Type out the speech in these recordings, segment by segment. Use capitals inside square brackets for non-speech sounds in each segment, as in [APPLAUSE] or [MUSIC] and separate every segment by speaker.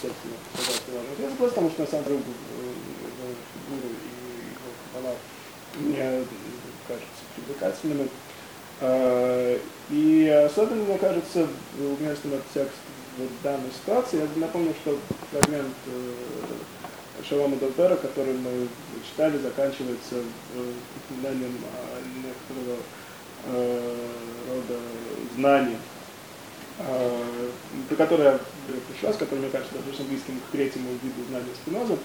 Speaker 1: естественно, согласно важный ответ, просто потому что на самом деле Гуру и его мне кажется привлекательными. А, и особенно, мне кажется, уместным этот текст в данной ситуации. Я напомню, что фрагмент э, Шалома Довбера, который мы читали, заканчивается упоминанием некоторого э, рода знаний, э, про которое пришла, с которым, мне кажется, достаточно близким к третьему виду знания Спиноза,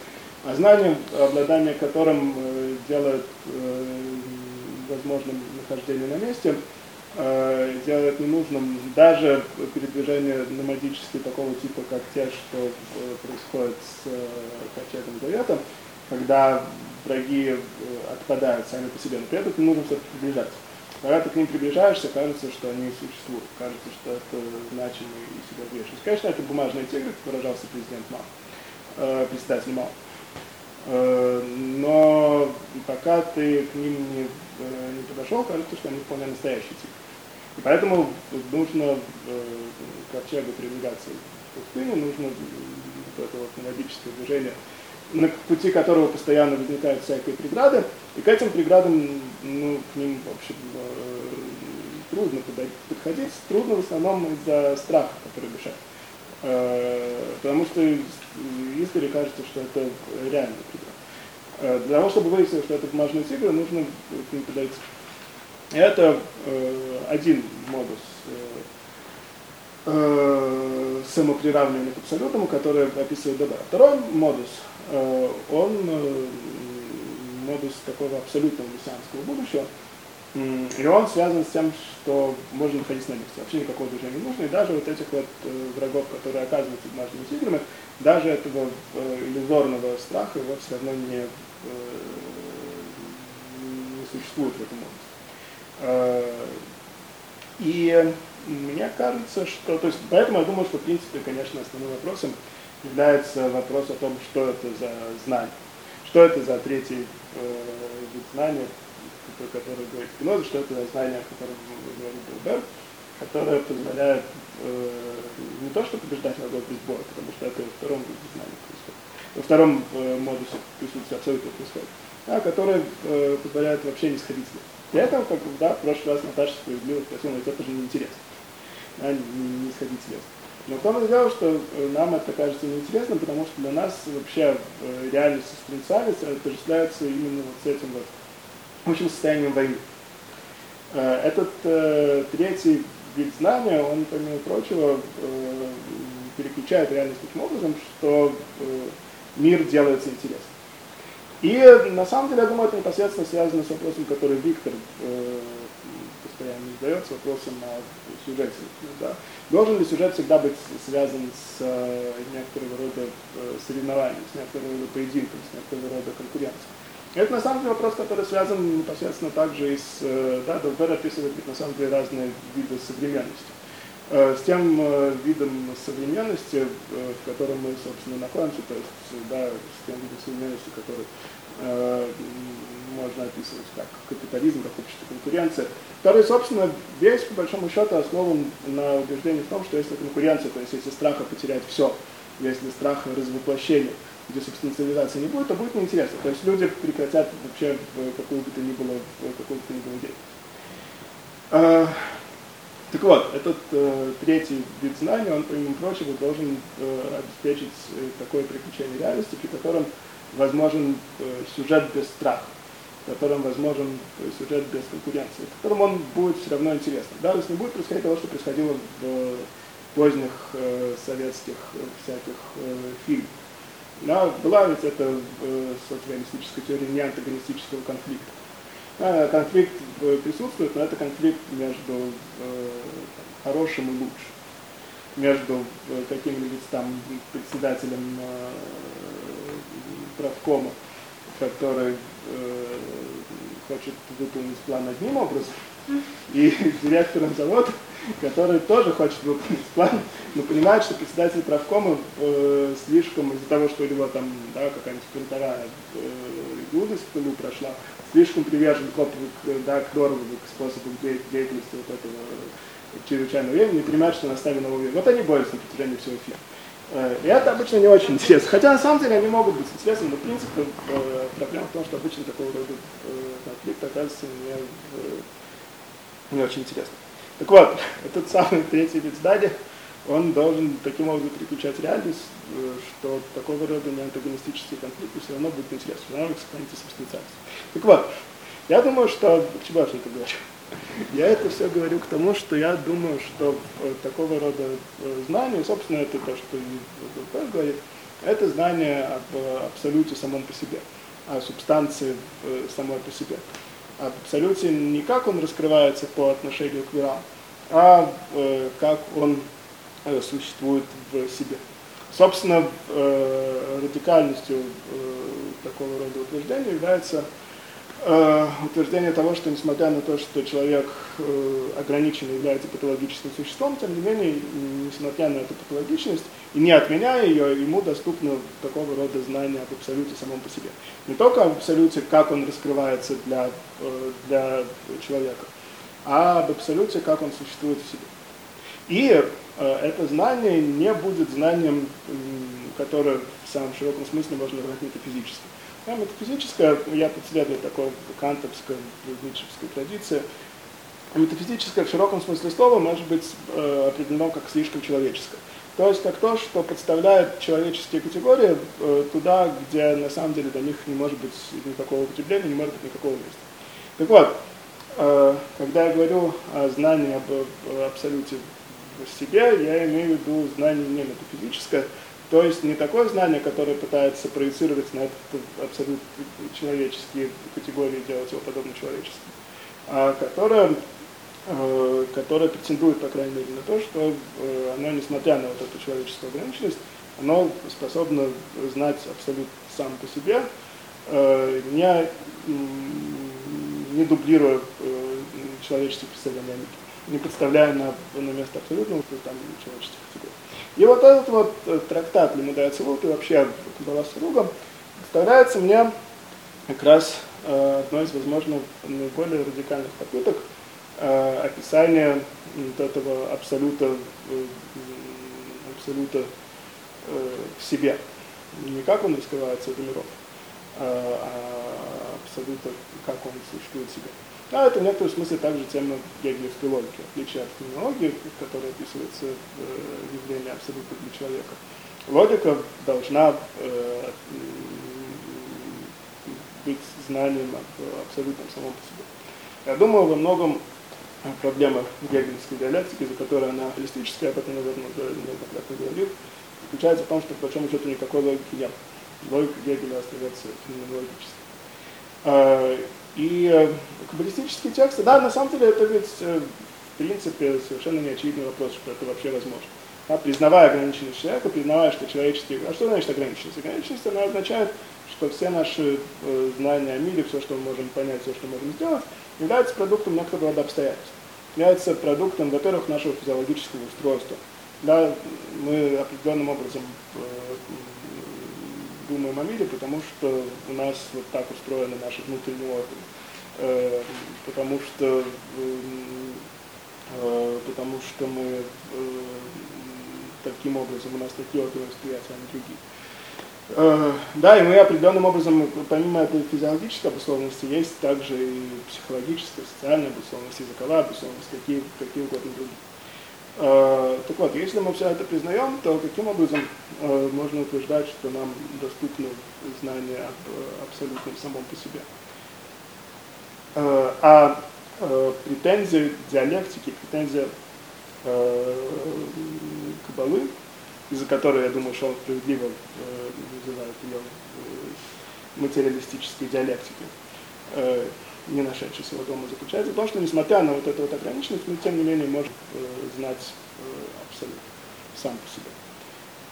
Speaker 1: а знанием, обладание которым э, делает э, возможным нахождение на месте, э, делает ненужным даже передвижение номадические такого типа, как те, что э, происходит с э, ковчегом Завета, когда враги э, отпадают сами по себе, но при этом не нужно все-таки приближаться. Когда ты к ним приближаешься, кажется, что они существуют, кажется, что это значимые и себя вещи. Конечно, это бумажные тигры, как выражался президент Мao, э, председатель Мao. Э, но пока ты к ним не, э, не подошел, кажется, что они вполне настоящие тигры. И поэтому нужно э, ковчегу передвигаться в пустыне, нужно вот это вот мелодическое движение на пути которого постоянно возникают всякие преграды, и к этим преградам, ну, к ним, в общем, э, трудно подходить, трудно в основном из-за страха, который мешает. Э, потому что издали кажется, что это реальный преград. Э, для того, чтобы выяснить, что это бумажный тигр, нужно к ним подойти. Это один модус самоприравнивания к абсолютному, который описывает Дадар. Второй модус – он э, модус такого абсолютного мессианского будущего, и он связан с тем, что можно находиться на месте. Вообще никакого движения не нужно. И даже вот этих вот э, врагов, которые оказываются бумажными тиграми, даже этого иллюзорного страха его все равно не, не существует в этом модусе. И мне кажется, что... То есть, поэтому я думаю, что, в принципе, конечно, основным вопросом является вопрос о том, что это за знание. Что это за третий э, вид знания, про который говорит Спиноза, что это за знание, о котором говорит Белбер, которое позволяет э, не то, что побеждать врагов без боя, потому что это во втором виде знания происходит, во втором э, модусе присутствия абсолютно происходит, а которое э, позволяет вообще не сходить с ним. При этом, как да, в прошлый раз Наташа справедливо спросила, но это же неинтересно, да, не, не сходить с места. Но том дело, что э, нам это кажется неинтересным, потому что для нас вообще э, реальность экстенциалис отождествляется именно вот с этим вот общим состоянием войны. Э, этот третий вид знания, он, помимо прочего, переключает реальность таким образом, что мир делается интересным. И на самом деле, я думаю, это непосредственно связано с вопросом, который Виктор постоянно задается, вопросом о сюжете. Да? Должен ли сюжет всегда быть связан с э, некоторого рода э, соревнованием, с некоторого рода поединком, с некоторого рода конкуренцией? Это на самом деле вопрос, который связан непосредственно также и с, э, да, Долбер описывает на самом деле разные виды современности. С тем видом современности, в котором мы, собственно, находимся, то есть, да, с тем видом современности, который можно описывать как капитализм, как общество конкуренция, который, собственно, весь, по большому счету, основан на убеждении в том, что если конкуренция, то есть если страха потерять все, если страха развоплощения, где субстанциализации не будет, то будет неинтересно. То есть люди прекратят вообще какую бы то ни было, какую бы то ни было идею. А, так вот, этот э, третий вид знания, он, помимо прочего, должен э, обеспечить э, такое приключение реальности, при котором возможен э, сюжет без страха в котором возможен сюжет без конкуренции, в котором он будет все равно интересным. Даже если не будет происходить того, что происходило в поздних э, советских э, всяких э, фильмах. Да, была ведь это э, социалистическая теория не антагонистического конфликта. Да, конфликт э, присутствует, но это конфликт между э, хорошим и лучшим. Между э, каким-нибудь там председателем э, правкома, который хочет выполнить план одним образом, и директором завода, который тоже хочет выполнить план, но понимает, что председатель правкома э, слишком из-за того, что у него там да, какая-нибудь фронтовая э, глупость в пылу прошла, слишком привержен к, да, к Дорову, к способу деятельности вот этого чрезвычайного времени, не понимает, что наставили нового века. Вот они борются на протяжении всего фильма. Э, и это обычно не очень интересно. Хотя на самом деле они могут быть интересны, но в принципе э, проблема в том, что обычно такого рода конфликт оказывается не, не очень интересно. Так вот, [LAUGHS] этот самый третий вид здания, он должен таким образом переключать реальность, что такого рода неантагонистические конфликты все равно будут интересны, все равно сохранится субстанциальность. Так вот, я думаю, что... К чему я это говорю? Я это все говорю к тому, что я думаю, что э, такого рода э, знания, собственно, это то, что и говорит, это знание об э, абсолюте самом по себе, о субстанции самой по себе. Об абсолюте не как он раскрывается по отношению к мирам, а как он существует в себе. Собственно, радикальностью такого рода утверждения является утверждение того, что несмотря на то, что человек э, ограниченно является патологическим существом, тем не менее, несмотря на эту патологичность, и не отменяя ее, ему доступно такого рода знания об абсолюте самом по себе. Не только об абсолюте, как он раскрывается для, э, для человека, а об абсолюте, как он существует в себе. И э, это знание не будет знанием, э, которое в самом широком смысле можно назвать метафизическим. Да, метафизическая, я подследую такой кантовской, ницшевской традиции, метафизическое в широком смысле слова может быть э, определено как слишком человеческое. То есть как то, что подставляет человеческие категории э, туда, где на самом деле до них не может быть никакого употребления, не может быть никакого места. Так вот, э, когда я говорю о знании об, об абсолюте в себе, я имею в виду знание не метафизическое, то есть не такое знание, которое пытается проецировать на этот абсолютно человеческие категории, делать его подобно человеческим, а которое, э, которое претендует, по крайней мере, на то, что э, оно, несмотря на вот эту человеческую ограниченность, оно способно знать абсолютно сам по себе, э, не, не дублируя человеческие представления не представляя на, на место абсолютного там, человеческих категорий. И вот этот вот э, трактат Лимуда Ацилут и вообще Кабала Суруга представляется мне как раз э, одной из, возможно, наиболее радикальных попыток э, описания вот этого абсолюта, э, абсолюта в себе. Не как он раскрывается из миров, а абсолюта, как он существует в себе. А это в некотором смысле также тема гегелевской логики, в отличие от феноменологии, в описывается э, явление абсолютно для человека. Логика должна э, быть знанием об абсолютном самом по себе. Я думаю, во многом проблема гегелевской диалектики, за которой она холистическая, об этом, наверное, уже неоднократно говорил, заключается в том, что по большому счету никакой логики нет. Логика Гегеля остается феноменологической. И э, каббалистические тексты, да, на самом деле это ведь, э, в принципе, совершенно не очевидный вопрос, что это вообще возможно. Да, признавая ограниченность человека, признавая, что человеческие... А что значит ограниченность? Ограниченность, она означает, что все наши э, знания о мире, все, что мы можем понять, все, что мы можем сделать, является продуктом некоторого рода обстоятельств. Является продуктом, во-первых, нашего физиологического устройства. Да, мы определенным образом э, думаем о мире, потому что у нас вот так устроены наши внутренние органы. Э, потому что э, потому что мы э, таким образом, у нас такие органы восприятия, а не другие. Э, да, и мы определенным образом, помимо этой физиологической обусловленности, есть также и психологическая, социальная обусловленность, языковая обусловленность, какие, какие угодно другие. Э, так вот, если мы все это признаем, то каким образом э, можно утверждать, что нам доступно знание об э, абсолютном самом по себе? А претензия диалектики, претензия кабалы, из-за которой, я думаю, что он справедливо называет ее материалистической диалектикой, не нашедший своего дома, заключается в том, что несмотря на вот эту вот ограниченность, мы тем не менее можем э, знать э, абсолютно сам по себе.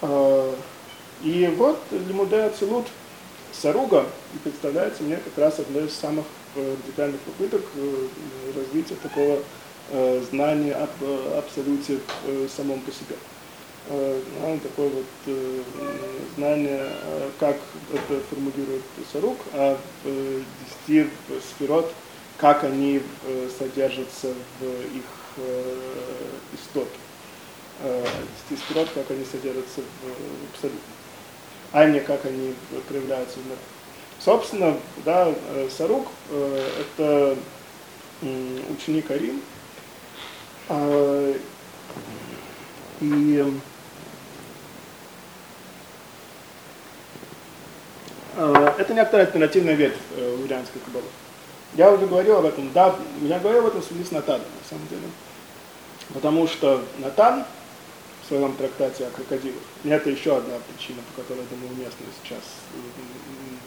Speaker 1: Э, и вот Лимуде Ацелут Саруга представляется мне как раз одной из самых э, радикальных попыток э, развития такого э, знания об абсолюте самом по себе. Э, такое вот э, знание, э, как это формулирует Сарук, э, десяти сферот, как они содержатся в их истоке. э, стирот, как они содержатся в, абсолюте, а не как они проявляются в мире. Собственно, да, Сарук это ученик Арим, и это некоторая альтернативная ветвь э, лурианской кабалы. Я уже говорил об этом, да, я говорил об этом в связи с Натаном, на самом деле. Потому что Натан в своем трактате о крокодилах, и это еще одна причина, по которой, я думаю, уместно сейчас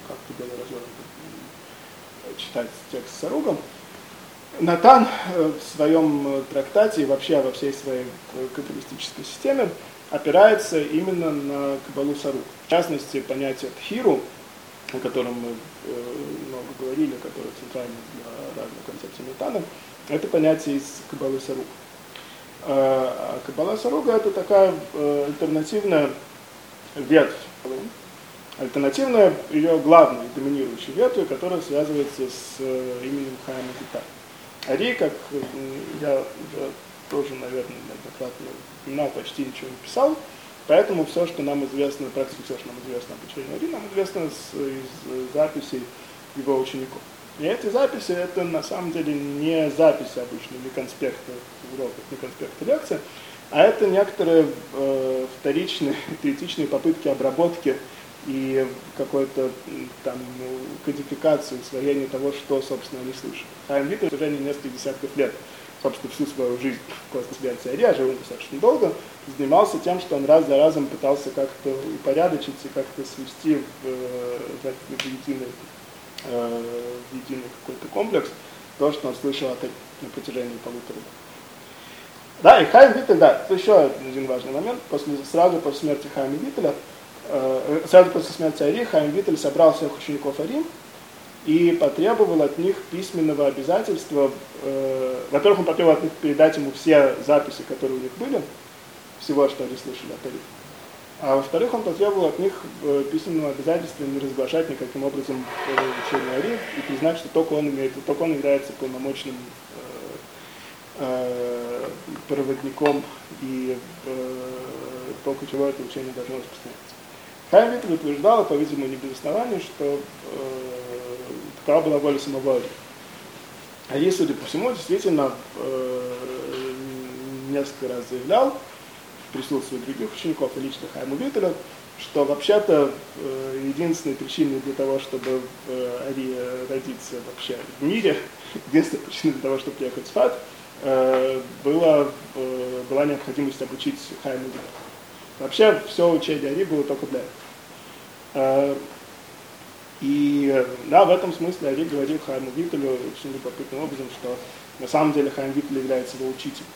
Speaker 1: как-то было развернуто читать текст с Саругом, Натан э, в своем трактате и вообще во всей своей каббалистической системе опирается именно на Кабалу Сарук. В частности, понятие Тхиру, о котором мы э, много говорили, которое центрально для разных концепций Натана, это понятие из Кабалы Сарук. А Кабала Саруга это такая э, альтернативная ветвь, альтернативная ее главной доминирующей ветвью, которая связывается с э, именем Хайма Зита. Ари, как я уже тоже, наверное, неоднократно упоминал, почти ничего не писал, поэтому все, что нам известно, практически все, что нам известно об учении Ари, нам известно с, из записей его учеников. И эти записи, это на самом деле не записи обычные, не конспекты уроков, не конспекты лекций, а это некоторые э, вторичные, [LAUGHS] теоретичные попытки обработки и какой-то там ну, кодификации, усвоения того, что, собственно, они слышат. Хайм Витер уже не несколько десятков лет, собственно, всю свою жизнь в космос а жил достаточно долго, занимался тем, что он раз за разом пытался как-то упорядочить и как-то свести в, э, в, в единый э, единый какой-то комплекс, то, что он слышал от, на протяжении полутора лет. Да, и Хайм Виттель, да, еще один важный момент. После, сразу после смерти Хайма Виттеля, э, сразу после смерти Ари, Хайм Виттель собрал всех учеников Ари и потребовал от них письменного обязательства. Э, во-первых, он потребовал от них передать ему все записи, которые у них были, всего, что они слышали от Ари. А во-вторых, он потребовал от них э, письменного обязательства не разглашать никаким образом э, учение Ари и признать, что только он имеет, только он является полномочным э, проводником и только чего это учение должно распространяться. Хайм Виттель утверждал, по-видимому, не без основания, что э, такова была воля самого Ари. Ари, судя по всему, действительно э, несколько раз заявлял, присутствии других учеников и лично Хайма Виттеля, что вообще-то э, единственной причиной для того, чтобы э, Ари родиться вообще в мире, [LAUGHS] единственной причиной для того, чтобы приехать в Фат, э, э, была необходимость обучить Хайма Виттеля. Вообще все учение Ари было только для этого. Э, и да, в этом смысле Ари говорил Хайму Виттелю очень любопытным образом, что на самом деле Хайм Виттель является его учителем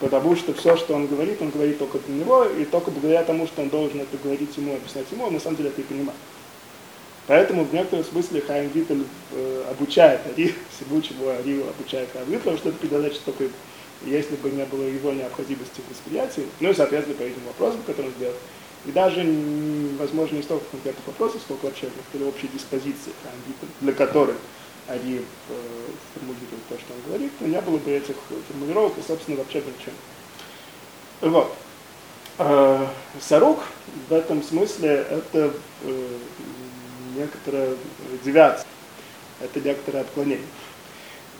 Speaker 1: потому что все, что он говорит, он говорит только для него, и только благодаря тому, что он должен это говорить ему, объяснять ему, он на самом деле это и понимает. Поэтому в некотором смысле Хайм Виттель э, обучает Ари, [LAUGHS] всему, чего Ари обучает Хайм Виттель, потому что это передача только если бы не было его необходимости в восприятии, ну и, соответственно, по этим вопросам, которые он сделал, и даже, возможно, не столько конкретных вопросов, сколько вообще некоторые общей диспозиции Хайм Виттель, для которой Ари э, формулирует то, что он говорит, но не было бы этих формулировок, и, собственно, вообще ничего. Вот. Э, Сарук в этом смысле это э, некоторая девиация, это некоторое отклонение.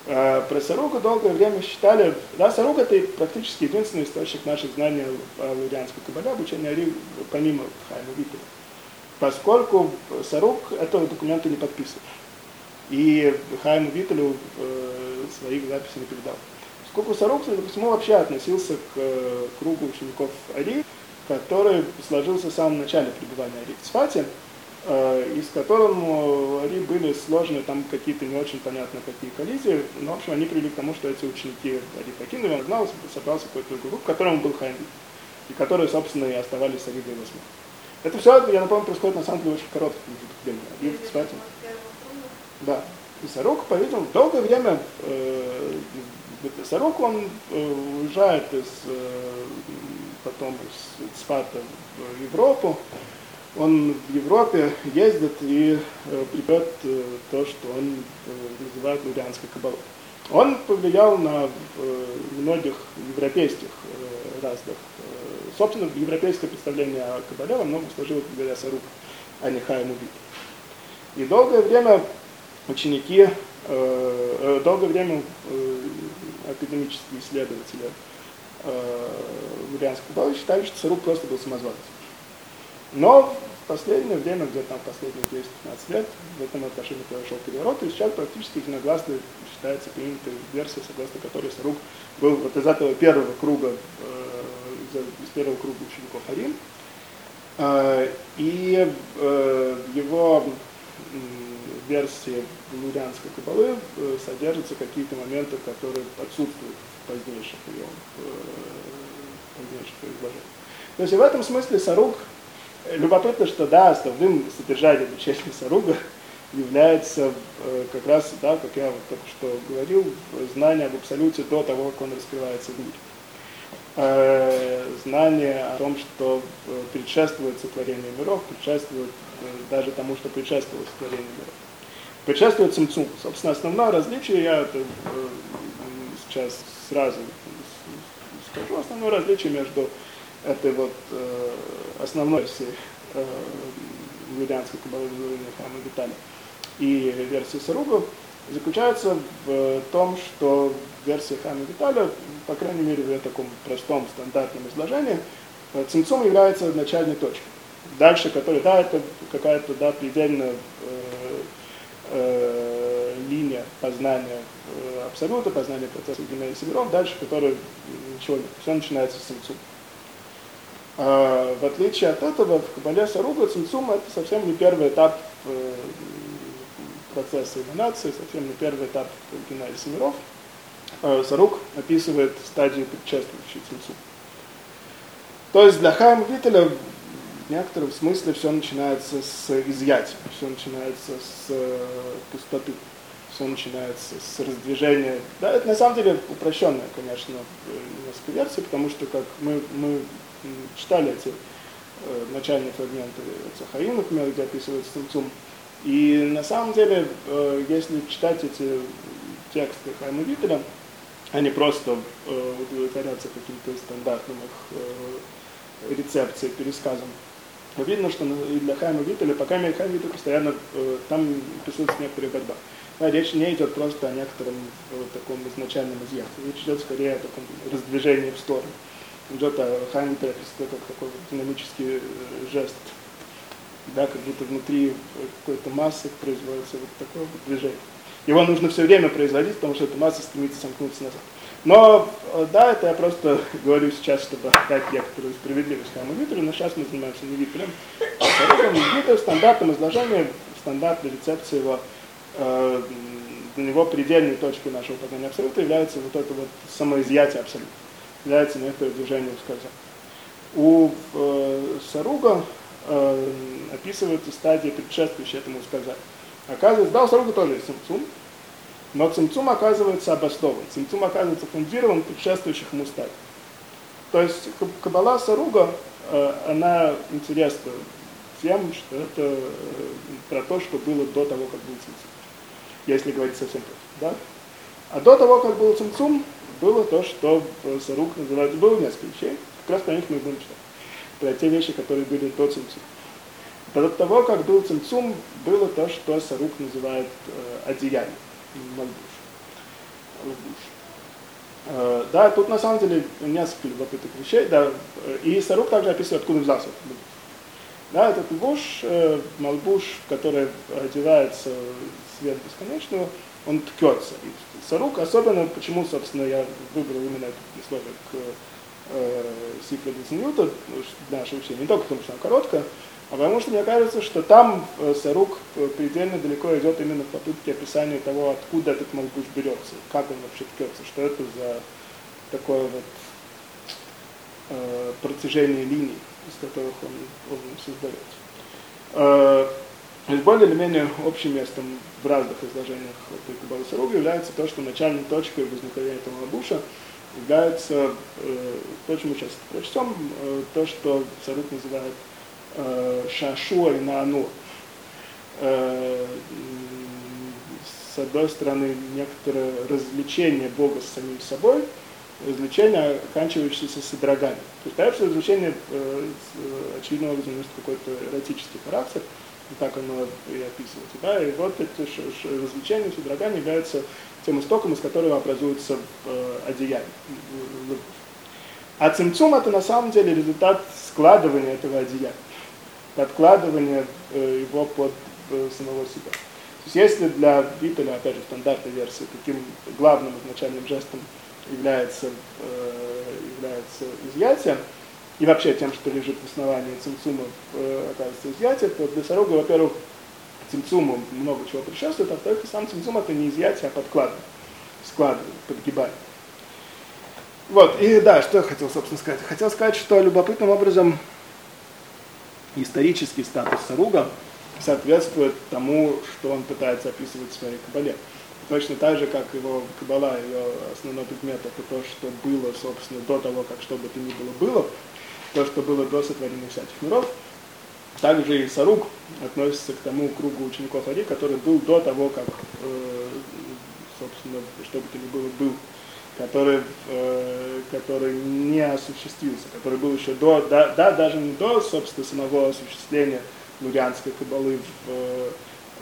Speaker 1: Э, про Сарука долгое время считали, да, Сарук это практически единственный источник наших знаний о лурианской кабале, обучения Ари, помимо Хайма Витера. Поскольку Сарук этого документа не подписывает и Хайму Виттелю э, своих записей не передал. Сколько Сороксон, посему вообще относился к э, кругу учеников Ари, который сложился в самом начале пребывания Ари в Цфате, э, из которым у Ари были сложны там какие-то не очень понятно какие коллизии, но, в общем, они привели к тому, что эти ученики Ари покинули, он знал, собрался какой-то групп, в котором был Хайм и которые, собственно, и оставались Ари до восьми. Это все, я напомню, происходит на самом деле очень время. Ари в Цфате. Да. И Сорок, по-видимому, долгое время э, Сорок, он э, уезжает из, э, потом из Цфата в Европу. Он в Европе ездит и э, придет э, то, что он э, называет лурианской кабалой. Он повлиял на многих европейских разных. Собственно, европейское представление о Кабале во многом сложилось благодаря Саруку, а не Хайму И долгое время ученики, долгое время академические исследователи Лурианского Кабалы считали, что Сарук просто был самозванцем. Но в последнее время, где-то там последние 10-15 лет, в этом отношении произошел переворот, и сейчас практически единогласно считается принятой версия, согласно которой Сарук был вот из этого первого круга, э, из первого круга учеников Арим. Э, и э, его версии лурианской кабалы э, содержатся какие-то моменты, которые отсутствуют в позднейших ее, э, позднейших изложениях. То есть в этом смысле Сарук, э, любопытно, что да, основным содержанием учения Саруга является как раз, да, как я вот только что говорил, знание об абсолюте до того, как он раскрывается в мире. Знание о том, что предшествует сотворению миров, предшествует даже тому, что предшествовало сотворению миров предшествует Цимцум. Собственно, основное различие, я это э, сейчас сразу скажу, основное различие между этой вот э, основной всей э, лурианской кабалы Хама и версии Саругов заключается в том, что версия Хама Виталя, по крайней мере в таком простом стандартном изложении, Цимцум является начальной точкой. Дальше, который, да, это какая-то да, предельно э, э, линия познания э, абсолюта, познания процесса генезиса миров, дальше который ничего нет. Все начинается с цимцум. А, в отличие от этого, в Кабале Саруга цимцум это совсем не первый этап э, процесса эманации, совсем не первый этап генезиса миров. А, Сарук описывает стадию предшествующей цимцум. То есть для Хайма Виттеля некотором смысле все начинается с изъятия, все начинается с э, пустоты, все начинается с раздвижения. Да, это на самом деле упрощенная, конечно, несколько версий, потому что как мы, мы читали эти э, начальные фрагменты Цахаим, например, где описывается Цимцум, и на самом деле, э, если читать эти тексты Хайма Виттеля, они просто э, удовлетворяются каким-то стандартным их э, рецепцией, пересказом видно, что и для Хайма Виттеля, по крайней мере, Хайм Виттель постоянно, э, там присутствует некоторая борьба. Да, речь не идет просто о некотором э, таком изначальном изъятии. Речь идет скорее о таком раздвижении в сторону. Идет о Хайм Виттель, как такой вот динамический э, жест. Да, как будто внутри какой-то массы производится вот такое вот движение. Его нужно все время производить, потому что эта масса стремится сомкнуться назад. Но, э, да, это я просто [LAUGHS] говорю сейчас, чтобы дать некоторую справедливость Хайму Витру, но сейчас мы занимаемся не Витрем, а Витер в стандартном изложении, в стандартной рецепции его, э, для него предельной точкой нашего познания абсолюта является вот это вот самоизъятие абсолюта, является некоторое движение ускольза. У э, Саруга э, описываются стадии, предшествующие этому ускользанию. Оказывается, да, у Саруга тоже есть симптом, но цимцум оказывается обоснован, цимцум оказывается фундирован предшествующих ему стадий. То есть Каббала Саруга, э, она интересна тем, что это э, про то, что было до того, как был цимцум. Если говорить совсем просто. Да? А до того, как был цимцум, было то, что Сарук называют, было несколько вещей, как раз про них мы будем читать. Про те вещи, которые были до цимцума. До того, как был цимцум, было то, что Сарук называет э, одеянием малбуш. Э, да, тут на самом деле несколько любопытных вещей. Да, и Сарук также описывает, откуда взялся этот Да, этот лбуш, э, малбуш, который одевается свет бесконечного, он ткется. И Сарук, особенно, почему, собственно, я выбрал именно это условие к э, Сифра Ньюта, наше учение, не только потому, что она короткая, потому что мне кажется, что там э, Сарук э, предельно далеко идет именно в попытке описания того, откуда этот малбуш берется, как он вообще ткется, что это за такое вот э, протяжение линий, из которых он, он создается. Э, более или менее общим местом в разных изложениях этой Кабалы Саруга является то, что начальной точкой возникновения этого малбуша является э, то, чем мы сейчас прочтем, э, то, что Сарук называет Шашуа и Наану. с одной стороны, некоторое развлечение Бога с самим собой, развлечение, оканчивающееся содроганием. То есть, конечно, развлечение э, очевидным образом какой-то эротический характер, и так оно и описывается. Да? И вот это развлечение, содрогание является тем истоком, из которого образуется э, одеяние. А цимцум это на самом деле результат складывания этого одеяния, подкладывания э, его под э, самого себя. То есть если для Виттеля, опять же, стандартной версии, таким главным изначальным жестом является, э, является изъятие, и вообще тем, что лежит в основании цимцума, оказывается изъятие, то для Сорога, во-первых, цимцуму много чего предшествует, а во-вторых, сам цимцум это не изъятие, а подкладывание, складывание, подгибание. Вот, и да, что я хотел, собственно, сказать? Хотел сказать, что любопытным образом исторический статус Саруга соответствует тому, что он пытается описывать в своей кабале. Точно так же, как его кабала, ее основной предмет, это то, что было, собственно, до того, как что бы то ни было было, то, что было до сотворения всяких миров, также и Саруг относится к тому кругу учеников Ари, который был до того, как, э, собственно, что бы то ни было, был который, э, который не осуществился, который был еще до, да, да, даже не до, собственно, самого осуществления лурианской кабалы в, э,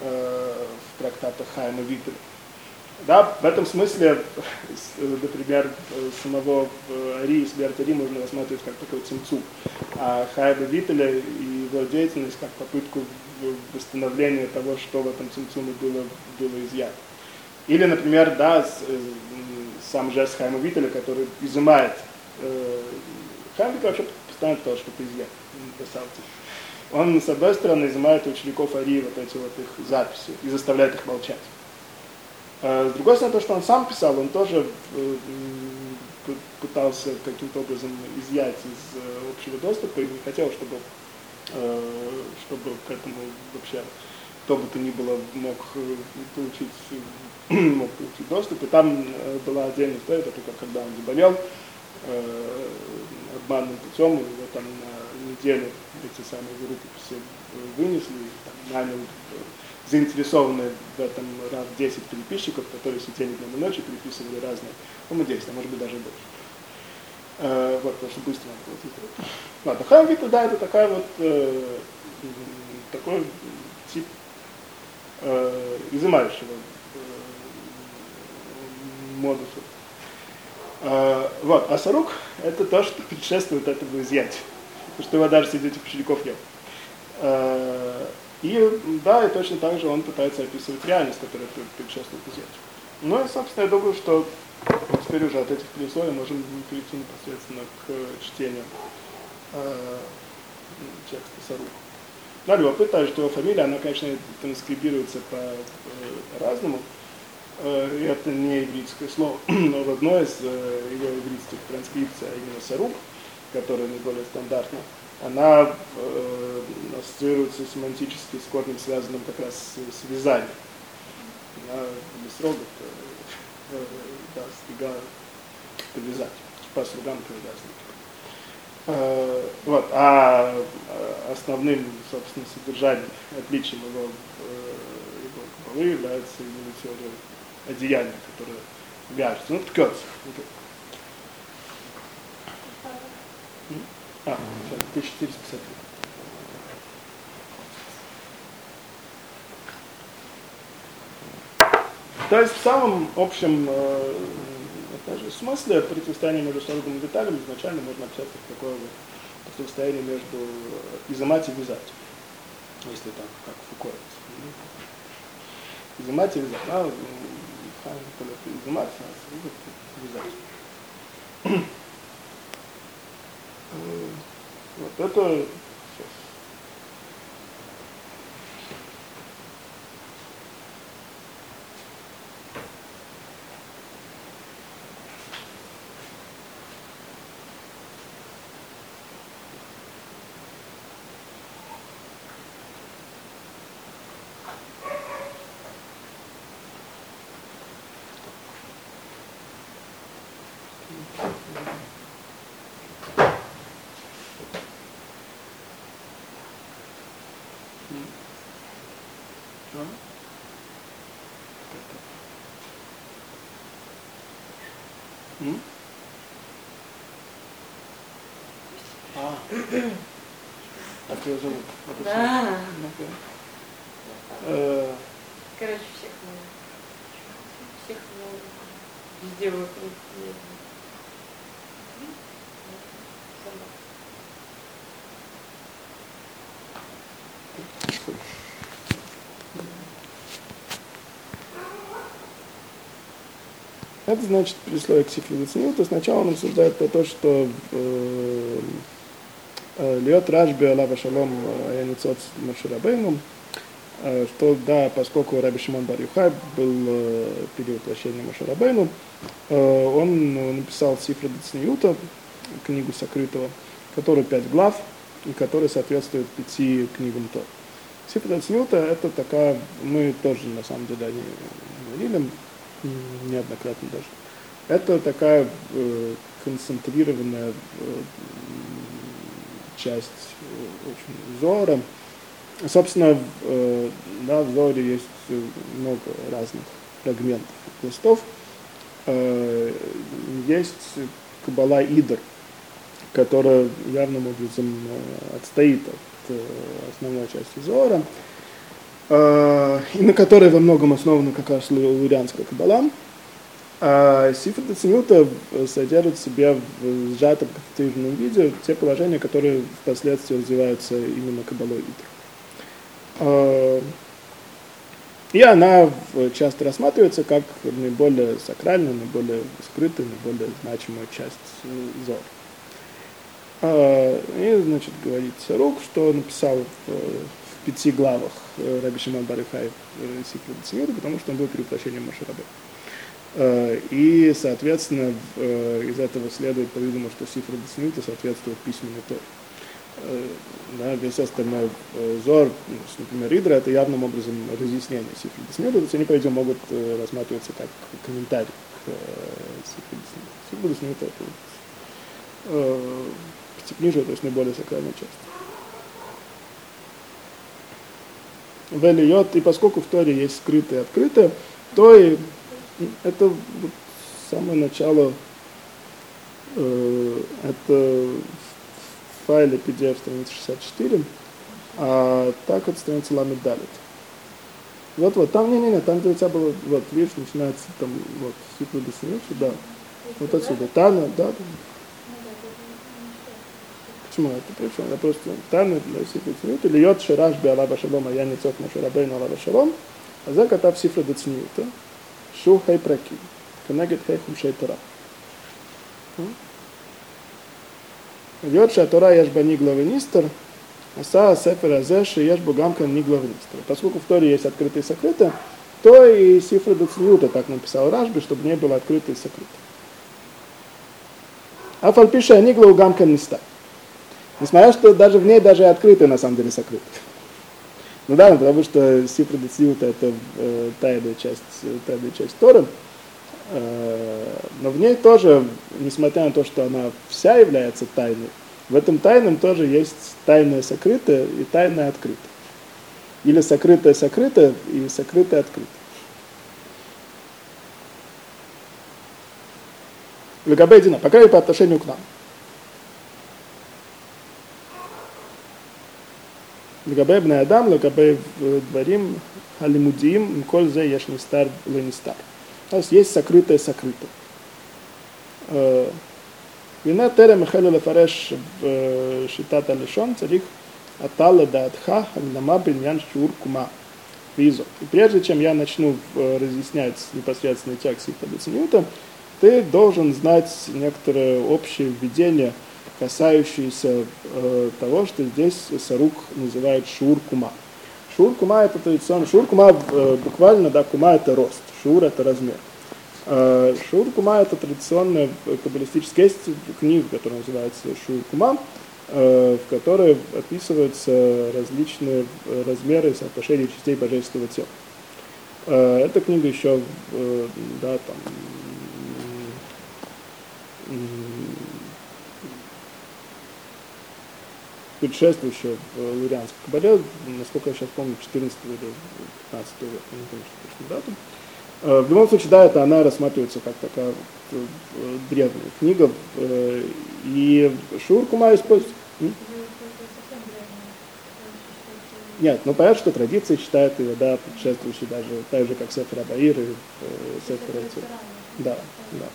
Speaker 1: в трактатах Хайма Виттеля. Да, в этом смысле, [LAUGHS] например, самого Ари и смерть Ари можно рассматривать как такой цимцу, а Хайба Виттеля и его деятельность как попытку восстановления того, что в этом цимцуме было, было изъято. Или, например, да, сам жест Хайма Виттеля, который изымает. Э, Виттель вообще постоянно пытался что-то изъять, Он, с одной стороны, изымает у учеников Арии вот эти вот их записи и заставляет их молчать. А с другой стороны, то, что он сам писал, он тоже э, пытался каким-то образом изъять из э, общего доступа и не хотел, чтобы, э, чтобы к этому вообще кто бы то ни было мог получить [CLEARS THROAT] получить доступ. И там э, была отдельная история, только когда он заболел э, обманным путем, его там на неделю эти самые рукописи вынесли, там, нанял э, заинтересованные в этом раз 10 переписчиков, которые сидели днем и ночью, переписывали разные, по-моему, 10, а может быть даже больше. Э, вот, потому что быстро надо было сделать. Ладно, Хамвита, да, это такая вот, э, такой тип э, изымающего модусу. А, вот, а сарук – это то, что предшествует этому изъятию. Потому что его даже среди этих учеников нет. А, и да, и точно так же он пытается описывать реальность, которая предшествует изъятию. Ну и, собственно, я думаю, что теперь уже от этих предисловий можем перейти непосредственно к чтению э, текста Сарука. Да, любопытно, что его фамилия, она, конечно, транскрибируется по-разному. Э, Э, это не еврейское слово, [CLEARS THROAT] но в одной из э, ее еврейских транскрипций, а именно Сарук, которая наиболее стандартна, она э, ассоциируется семантически с корнем, связанным как раз с, с вязанием. Она не срога, э, да, стига повязать, по слугам повязать. Э, вот, а основным, собственно, содержанием, отличием его, э, его является именно теория одеяние, которое вяжется, ну, ткется. А, 1450 То есть в самом общем э, смысле противостояние между сороком и деталями изначально можно общаться в такое вот противостояние между э, изымать и вязать. Если так, как Фуко. Изымать и вязать. А, заниматься, обязательно. Вот это как ее зовут?
Speaker 2: Да.
Speaker 1: Э,
Speaker 2: Короче, всех много. Всех много. Везде вокруг.
Speaker 1: Это значит предисловие к Сифру Децниута. Сначала он рассуждает про то, что э, Льет Рашби Алава Шалом Яницот Маширабейну, что да, поскольку Раби Шимон Бар был период воплощения Маширабейну, он написал Сифру Децниута, книгу сокрытого, которая пять глав, и которая соответствует пяти книгам Тор. Сифру Децниута это такая, мы тоже на самом деле о ней говорили, неоднократно даже. Это такая концентрированная часть э, Зора. Собственно, в, э, да, в Зоре есть много разных фрагментов, листов. Э, есть Кабала Идр, которая явным образом отстоит от основной части Зора и на которой во многом основана как раз лу- лурианская А Сифр Децинюта содержит в себе в сжатом концентрированном виде те положения, которые впоследствии развиваются именно каббалой Идр. А, И она в- часто рассматривается как наиболее сакральная, наиболее скрытая, наиболее значимая часть э, Зор. А, И, значит, говорит Сарук, что написал в, в пяти главах э, Раби Шимон Барихай Децимида, потому что он был перевоплощением Маширабе. Э, И, соответственно, э, из этого следует, по-видимому, что Сифра Децимида соответствует письменной Торе. Э, Да, весь остальной Зор, ну, например, Идра, это явным образом разъяснение Сифра Децимида, то есть они, по-видимому, могут рассматриваться как комментарий к Сифра Децимида. Сифра Децимида это э, пятикнижие, то есть наиболее сакральная часть. Велиот, и поскольку в Торе есть скрытое и открытое, то и это вот самое начало, э, это в файле PDF страница 64, а так это страница Ламид Далит. Вот, вот, там, не-не-не, там где у тебя было, вот, видишь, начинается там, вот, Сипу да, вот отсюда, Тана, да, там. Почему это? Почему? Я просто Тана для Сифра Децниута, Льет Шираш би Алаба Шалом, а я не цок Машарабейну Алаба Шалом, а за катав Сифра Децниута, Шу Хей Праки, Кенегет Хей Хумшей Тора. היות שהתורה יש בה ניגלה וניסתר, עשה הספר הזה שיש בו גם כן ניגלה וניסתר. Поскольку в Торе есть открытое и сокрытое, то и Сифра Децниута так написал Рашби, чтобы не было открыто и сокрыто. А фальпиша нигла у гамка ниста. Несмотря, что даже в ней даже и открытое на самом деле сокрыто. Ну да, потому что Сифра Децниута это э, тайная часть, э, тайная часть Торы. Э, но в ней тоже, несмотря на то, что она вся является тайной, в этом тайном тоже есть тайное сокрытое и тайное открытое. Или сокрытое сокрытое и сокрытое открытое. Легабе Дина, по крайней мере, по отношению к нам. לגבי בני אדם, לגבי דברים הלימודיים, עם כל זה יש נסתר לנסתר. אז יש סקריטה סקריטה. אה, והנה טרם החלו לפרש בשיטת הלשון, צריך אתה לדעתך הקדמה בעניין שיעור קומה визу. И прежде чем я начну э, разъяснять непосредственно текст Ифадецинюта, ты должен знать некоторое общее введение, касающееся э, того, что здесь Сарук называет шур кума. Шур кума это традиционно, шур кума э, буквально, да, кума это рост, шур это размер. Э, Шур Кума это традиционная каббалистическая есть книга, которая называется Шур Кума, э, в которой описываются различные э, размеры соотношения частей божественного тела. Э, Эта книга еще, э, да, там, м, предшествующая в Лурианской кабале, насколько я сейчас помню, 14 или 15 века, не помню точно дату. Э, в любом случае, да, это она рассматривается как такая э, древняя книга. Э, и Шур Кума используется. Нет, ну понятно, что традиция считает ее, да, предшествующей даже, так же, как Сефер Абаир и э, Сефер Да, да.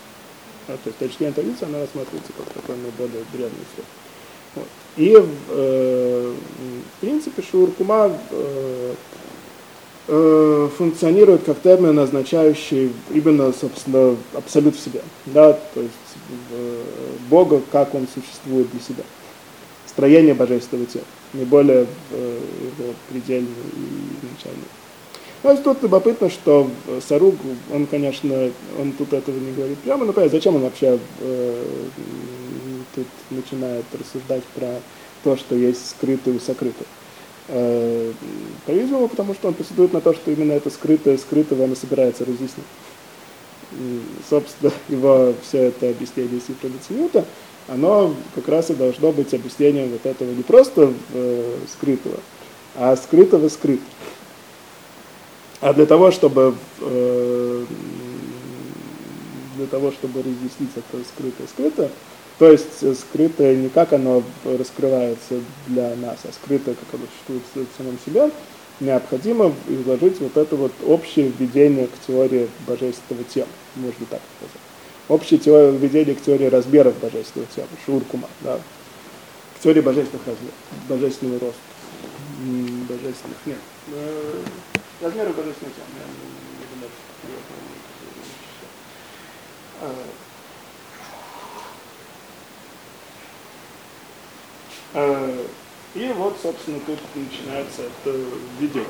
Speaker 1: А, то есть точки зрения традиции она рассматривается как такой наиболее древний слой. И э, в принципе Шуркума э, э, функционирует как термин, означающий именно, собственно, абсолют в себе. Да? То есть э, Бога, как он существует для себя. Строение божественного тела, не более э, его предельно и начальное. Ну, тут любопытно, что Саруг, он, конечно, он тут этого не говорит прямо, но зачем он вообще э, тут начинает рассуждать про то, что есть скрытое и сокрытое. Э, по-видимому, потому что он претендует на то, что именно это скрытое скрытого он и собирается разъяснить. И, собственно, [LAUGHS] его все это объяснение Сифра Ньюта, оно как раз и должно быть объяснением вот этого не просто э, скрытого, а скрытого скрытого. А для того, чтобы э, для того, чтобы разъяснить это скрытое скрыто, то есть э, скрытое не как оно раскрывается для нас, а скрытое, как оно существует в самом себе, необходимо изложить вот это вот общее введение к теории божественного тела, можно так сказать. Общее теория, введение к теории размеров божественного тела, шуркума, да, к теории божественных размеров, божественного роста, божественных, нет, э, размеры божественного тела, я не, не, не, не, Э, и вот, собственно, тут начинается это введение.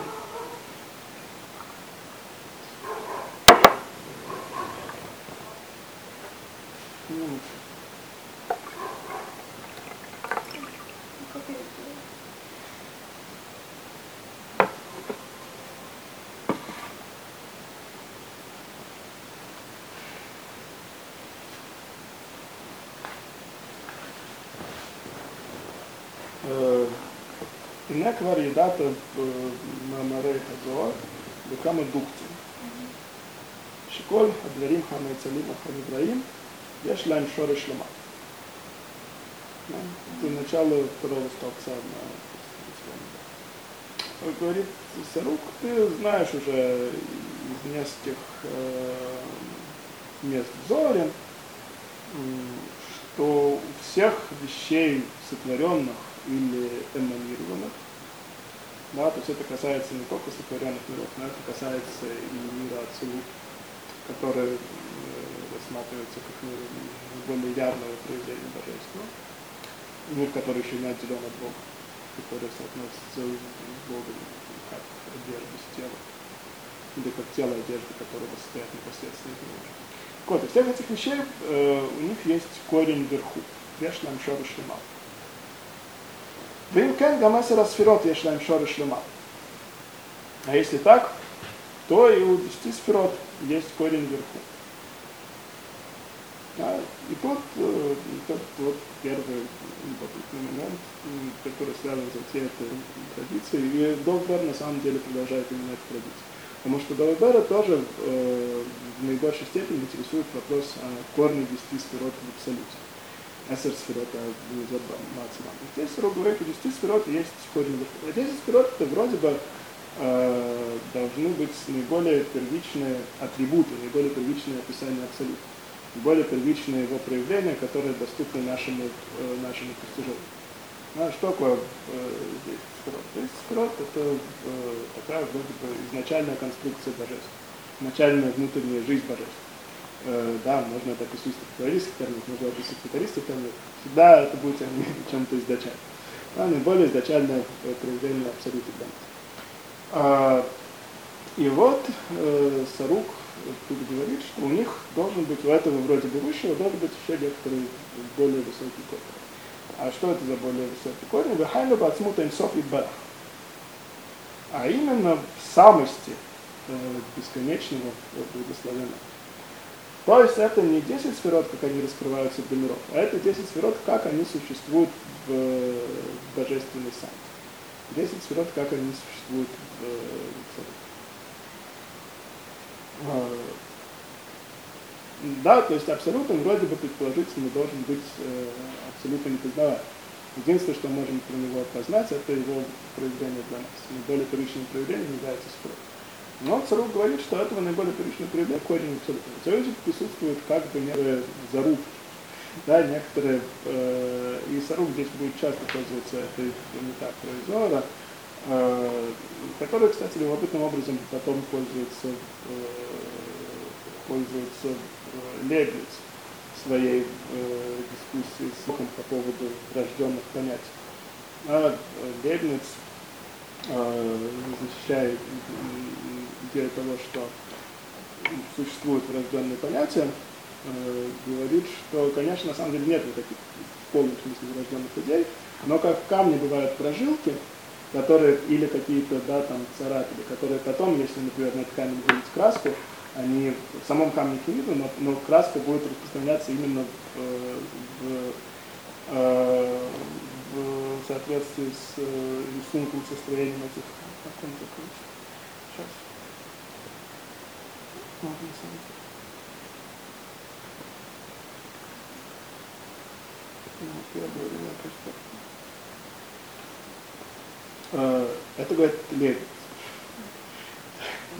Speaker 1: הנה כבר ידעת במאמרי הזוהר בכמה דוקטים, שכל הדברים הנאצלים הנבראים יש להם שורש למטה. Это начало второго столбца на Он говорит, Сарук, ты знаешь уже из нескольких э, мест Зорин, что у всех вещей сотворенных или эманированных. да, то есть это касается не только сотворенных миров, но это касается и мира Ацилут, который э, рассматривается как мир более явного проявления божественного. Мир, который еще не отделен от Бога, который соотносится с Богом как одежда с телом, или как тело одежды, которого состоят непосредственно из него. Вот, из всех этих вещей э, у них есть корень вверху. Веш нам шорыш лимат. ואם כן, גם עשר הספירות יש להם שורש למעלה. А если так, то и у десяти сферот есть корень вверху. А, и тут э, тот вот первый любопытный момент, который связан со всей этой традицией, и Долбер на самом деле продолжает именно эту традицию. Потому что Долбера тоже э, в наибольшей степени интересует вопрос о корне десяти сферот в абсолюте. Эсер сферот, а Зодбам, Мацман. Здесь Рог говорит, что 10 сферот есть корень А 10 сферот это вроде бы э, должны быть наиболее первичные атрибуты, наиболее первичные описания абсолюта, наиболее первичные его проявления, которые доступны нашему, э, нашему постижению. Ну, а что такое э, здесь сферот? Здесь сферот это э, такая вроде бы изначальная конструкция божества, начальная внутренняя жизнь божества да, можно это описать в теористских терминах, можно описать в теористских терминах, всегда это будет [LAUGHS] чем-то изначально. Да, наиболее изначальное э, проявление абсолюта данности. А, и вот э, Сарук тут говорит, что у них должен быть, у этого вроде высшего, должен быть еще некоторый более высокий корень. А что это за более высокий корень? Вехайну бацмута инсоф и А именно в самости э, бесконечного благословенного. То есть это не 10 сферот, как они раскрываются для миров, а это 10 сферот, как они существуют в, в божественной сам. 10 сферот, как они существуют в, в А, да, то есть абсолютно вроде бы предположительно должен быть э, абсолютно непознаваем. Единственное, что мы можем про него познать, это его проявление для нас. Наиболее первичное проявление является спор. Но Царук говорит, что этого наиболее первичное проявление корень абсолютно. В теории присутствует как бы некоторые зарубки, да, некоторые, э, и Сарук здесь будет часто пользоваться этой метафорой Зора, э, который, кстати, любопытным образом потом пользуется, э, пользуется э, Лебниц своей э, дискуссии с Соком по поводу рожденных понятий. А э, Лебниц, э, защищая идею того, что существуют врожденные понятия, э, говорит, что, конечно, на самом деле нет таких в полном смысле врожденных идей, но как в камне бывают прожилки, которые или какие-то, да, там, царапины, которые потом, если, например, на камень вылить краску, они в самом камне их не видно, но, но краска будет распространяться именно в, в, э, в соответствии с э, рисунком, со строением этих. Как он Сейчас. Сам. Ну, я говорю, я просто... Это говорит Левит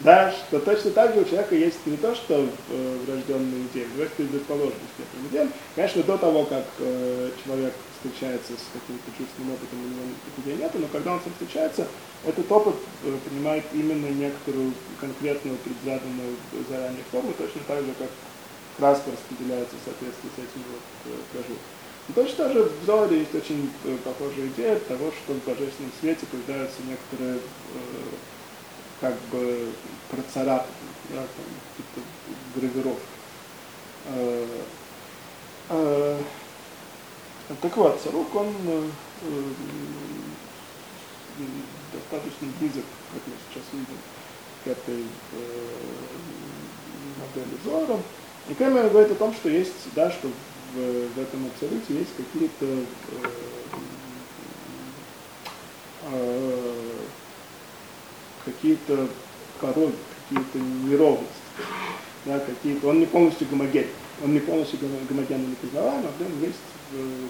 Speaker 1: да, что точно так же у человека есть не то, что э, врожденные идеи, но есть предрасположенность к идеям. Конечно, до того, как э, человек встречается с каким-то чувственным опытом, у него никаких идей нет, но когда он с ним встречается, этот опыт э, принимает именно некоторую конкретную предзаданную заранее форму, точно так же, как краска распределяется в соответствии с этим вот э, прожилком. И точно так же в Зоре есть очень э, похожая идея того, что в божественном свете появляются некоторые как бы процарапаны, да, там, какие-то гравировки. Э, э, так вот, Сарук, он э, достаточно близок, как мы сейчас видим, к этой модели Зора. И Кэмерон говорит о том, что есть, да, что в, в этом абсолюте есть какие-то э, какие-то пороги, какие-то неровности, да, какие-то, он не полностью гомоген, он не полностью гомогенно не познаваем, а в нем есть э,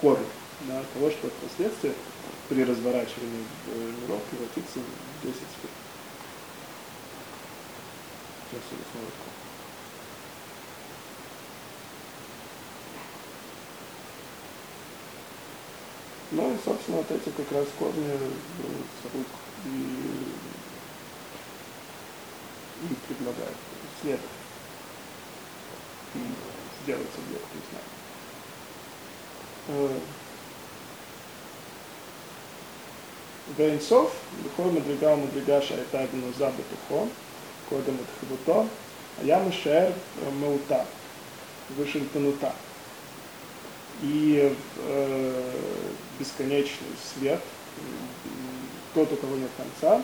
Speaker 1: корень да, того, что впоследствии при разворачивании э, миров превратится в 10 сфер. Сейчас я снова Ну и, собственно, вот эти как раз корни э, рук и им предлагают исследовать и сделать объекты знаний. Вейнсов, э, Бехор Мадригал Мадригаша Этабину Забатухо, Кодом Атхабуто, Аям Шер Маута, Вышинтанута. И э, бесконечный свет, тот, у кого нет конца,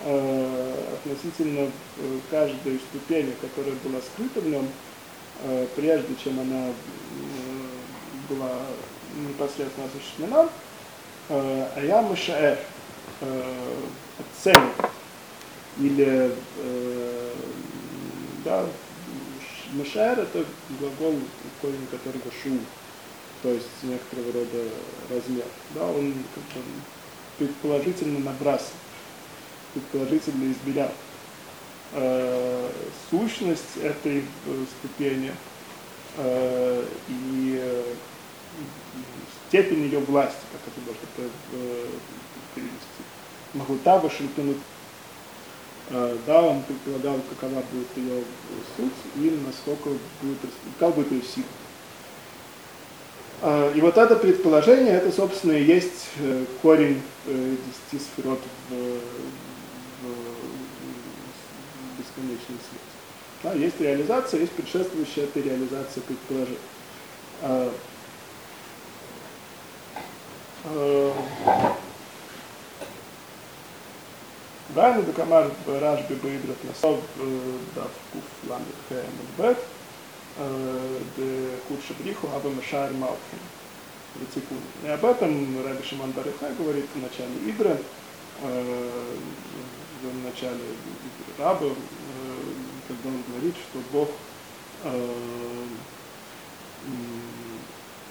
Speaker 1: относительно э, каждой ступени, которая была скрыта в нем, э, прежде чем она была непосредственно осуществлена, а я Мишаэр оценивает или да, Мишаэр это глагол, корень которого шу, то есть некоторого рода размер. Да, он как бы предположительно набрасывает предположительно измерял э, сущность этой э, ступени э, и степень ее власти, как это можно перевести. Магута Вашингтону да, он предполагал, какова будет ее суть и насколько будет, как будет ее сила. И вот это предположение, это, собственно, и есть корень десяти сферот в бесконечный свет. Да, есть реализация, есть предшествующая этой реализации предположения. А, а, Райну Декамар Рашби Баидрат Насов Дав Куф Ламит Хэм Бет Курша Бриху Аба Мешар Малхин И об этом Раби Шиман Барихай говорит в начале Идра, в начале Раба, когда он говорит, что Бог э,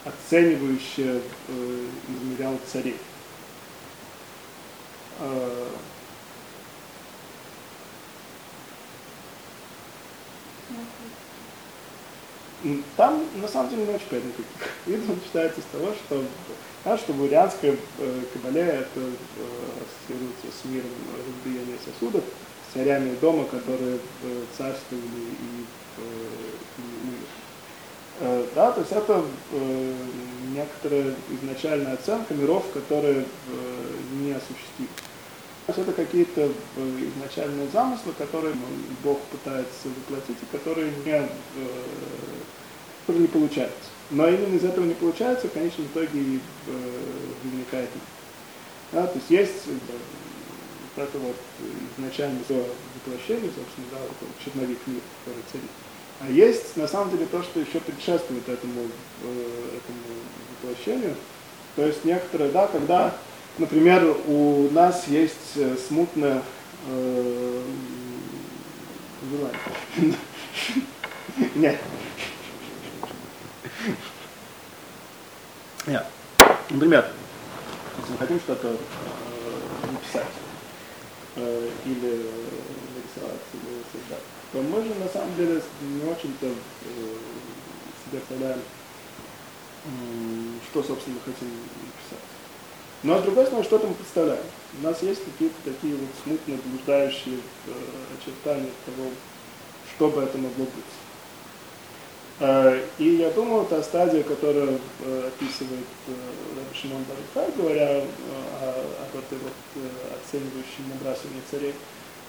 Speaker 1: оценивающе э, измерял царей. Там, на самом деле, не очень понятно, как [LAUGHS] видно, читается из того, что, да, что в ирианской э, кабале это э, ассоциируется с миром разбиения сосудов, с царями дома, которые э, царствовали и, э, и умерли. Э, да, то есть это э, некоторая изначальная оценка миров, которые э, не осуществимы. Это какие-то э, изначальные замыслы, которые Бог пытается воплотить и которые не, э, которые не получаются. Но именно из этого не получается, в конечном итоге и э, возникает да, то есть есть вот это вот изначальное воплощение, собственно, да, вот черновик мира, который царит. А есть на самом деле то, что еще предшествует этому, этому воплощению. То есть некоторые, да, когда, например, у нас есть э, смутное э, желание. Нет. Нет. Например, если мы хотим что-то э, написать э, или нарисовать, или создать, то мы же на самом деле не очень-то э, себе представляем, что, собственно, мы хотим. Но, с другой стороны, что-то мы представляем. У нас есть какие-то такие вот смутно блуждающие э, очертания того, что бы это могло быть. Э, и я думаю, та стадия, которую э, описывает э, Шимон Барухай, говоря э, об этой вот э, оценивающем набрасывании царей,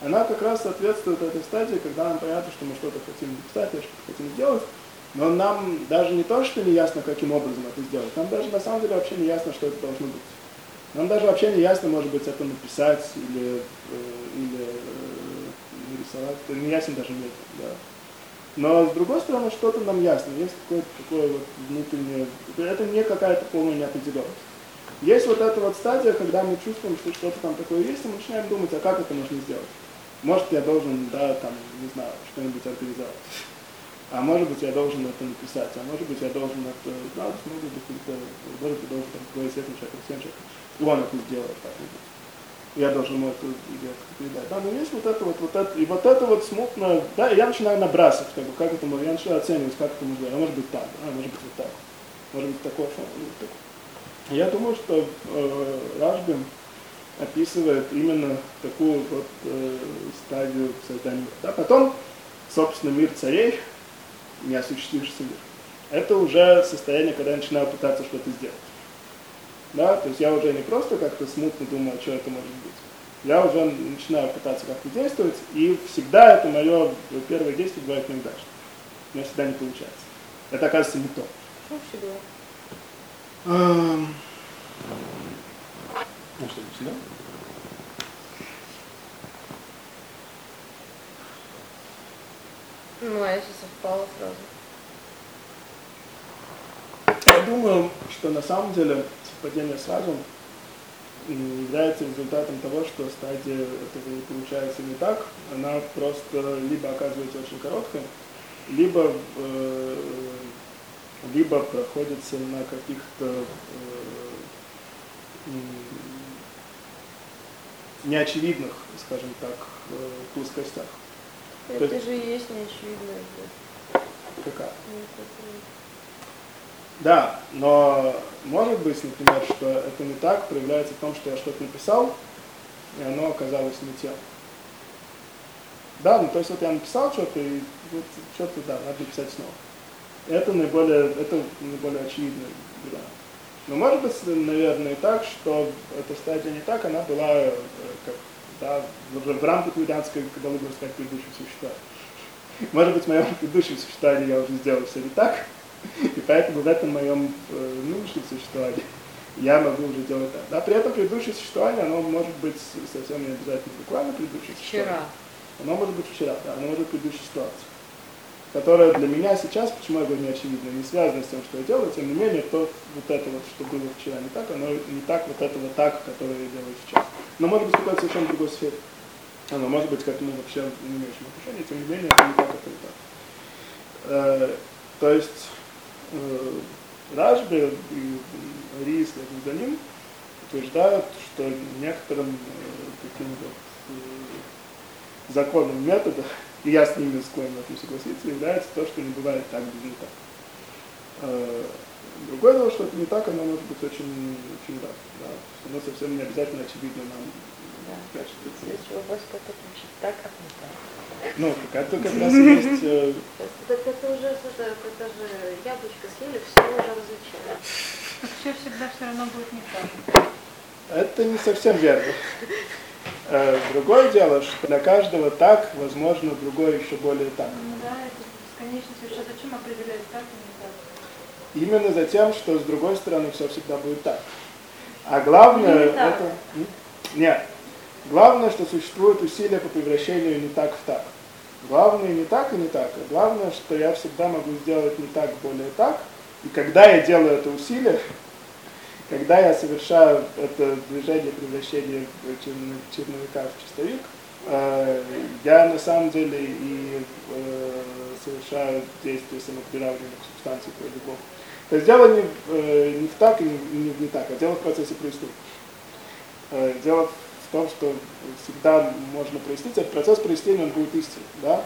Speaker 1: она как раз соответствует этой стадии, когда нам понятно, что мы что-то хотим написать, что-то хотим сделать, но нам даже не то, что не ясно, каким образом это сделать, нам даже на самом деле вообще не ясно, что это должно быть. Нам даже вообще не ясно, может быть, это написать или, э, или э, нарисовать, не ясно даже нет. Да. Но с другой стороны, что-то нам ясно, есть какое-то такое вот внутреннее, это не какая-то полная неопределенность. Есть вот эта вот стадия, когда мы чувствуем, что что-то там такое есть, и мы начинаем думать, а как это можно сделать. Может, я должен, да, там, не знаю, что-нибудь организовать. А может быть, я должен это написать, а может быть, я должен это, да, может быть, это, может быть, должен там говорить с этим человеком, с тем человеком. Он это сделает как-нибудь. Я должен ему эту идею передать. Да, но есть вот это вот, вот это, и вот это вот смутно, да, я начинаю набрасывать, как бы, как это можно, я начинаю оценивать, как это можно, а может быть так, а может быть вот так, может быть такое, а может быть такое. Я думаю, что э, Рашбин, описывает именно такую вот э, стадию создания. Да? Потом, собственно, мир царей, не осуществившийся мир. Это уже состояние, когда я начинаю пытаться что-то сделать. Да? То есть я уже не просто как-то смутно думаю, что это может быть. Я уже начинаю пытаться как-то действовать, и всегда это мое первое действие бывает неудачно. У меня всегда не получается. Это оказывается не то.
Speaker 2: Что всегда?
Speaker 1: Эм, ну что, сюда?
Speaker 2: Ну, а если совпало сразу?
Speaker 1: Я думаю, что на самом деле совпадение с разумом является результатом того, что стадия этого не получается не так, она просто либо оказывается очень короткой, либо, э, либо проходится на каких-то э, неочевидных, скажем так, э, плоскостях.
Speaker 2: Это есть, же и есть неочевидная
Speaker 1: Какая? Да, но может быть, например, что это не так, проявляется в том, что я что-то написал, и оно оказалось не тем. Да, ну то есть вот я написал что-то, и вот что-то, да, надо написать снова. Это наиболее, это наиболее очевидный вариант. Но может быть, наверное, и так, что эта стадия не так, она была э, как, да, в, в рамках луиданской кабалы, можно сказать, предыдущего существования. [LAUGHS] Может быть, в моем предыдущем существовании я уже сделал все не так, и поэтому в этом моем э, нынешнем существовании я могу уже делать так. Да, при этом предыдущее существование, оно может быть совсем не обязательно буквально предыдущее
Speaker 2: Вчера.
Speaker 1: Оно может быть вчера, да, оно может быть предыдущей ситуации которая для меня сейчас, почему я говорю не очевидно, не связана с тем, что я делаю, тем не менее, то вот это вот, что было вчера не так, оно не так, вот это вот так, которое я делаю сейчас. Но может быть в какой-то совершенно другой сфере. оно может быть к этому вообще не имеющим отношения, тем не менее, это не так, это не так. Э, то есть Ражбе и Рис, за ним, утверждают, что некоторым э, таким вот э, законным методом, и я с ними склонен в этом согласиться, является то, что не бывает так. Э, другое дело, что это не так, оно может быть очень, очень разное. Да? Оно совсем не обязательно очевидно нам.
Speaker 2: Да. Здесь вопрос, как это так, как не так.
Speaker 1: Ну, это как раз и есть... Э...
Speaker 2: Так это уже, это, это же яблочко съели, все уже различили.
Speaker 3: Так все всегда все равно будет не так.
Speaker 1: Это не совсем верно. Э, другое дело, что для каждого так, возможно, другое еще более так.
Speaker 3: Ну да, это бесконечно совершенно. Зачем определять так и
Speaker 1: не так? Именно за тем, что с другой стороны все всегда будет так. А главное,
Speaker 3: не
Speaker 1: это... Нет. Главное, что существует усилия по превращению не так в так. Главное не так и не так, а главное, что я всегда могу сделать не так, более так. И когда я делаю это усилие, когда я совершаю это движение превращения черновика в чистовик, э, я на самом деле и э, совершаю действие самоприравнивания к субстанции по-любому. То есть дело не, э, не в так и не, так, а дело в процессе происходит. Дело в том, что всегда можно прояснить, этот процесс прояснения он будет истинным. Да?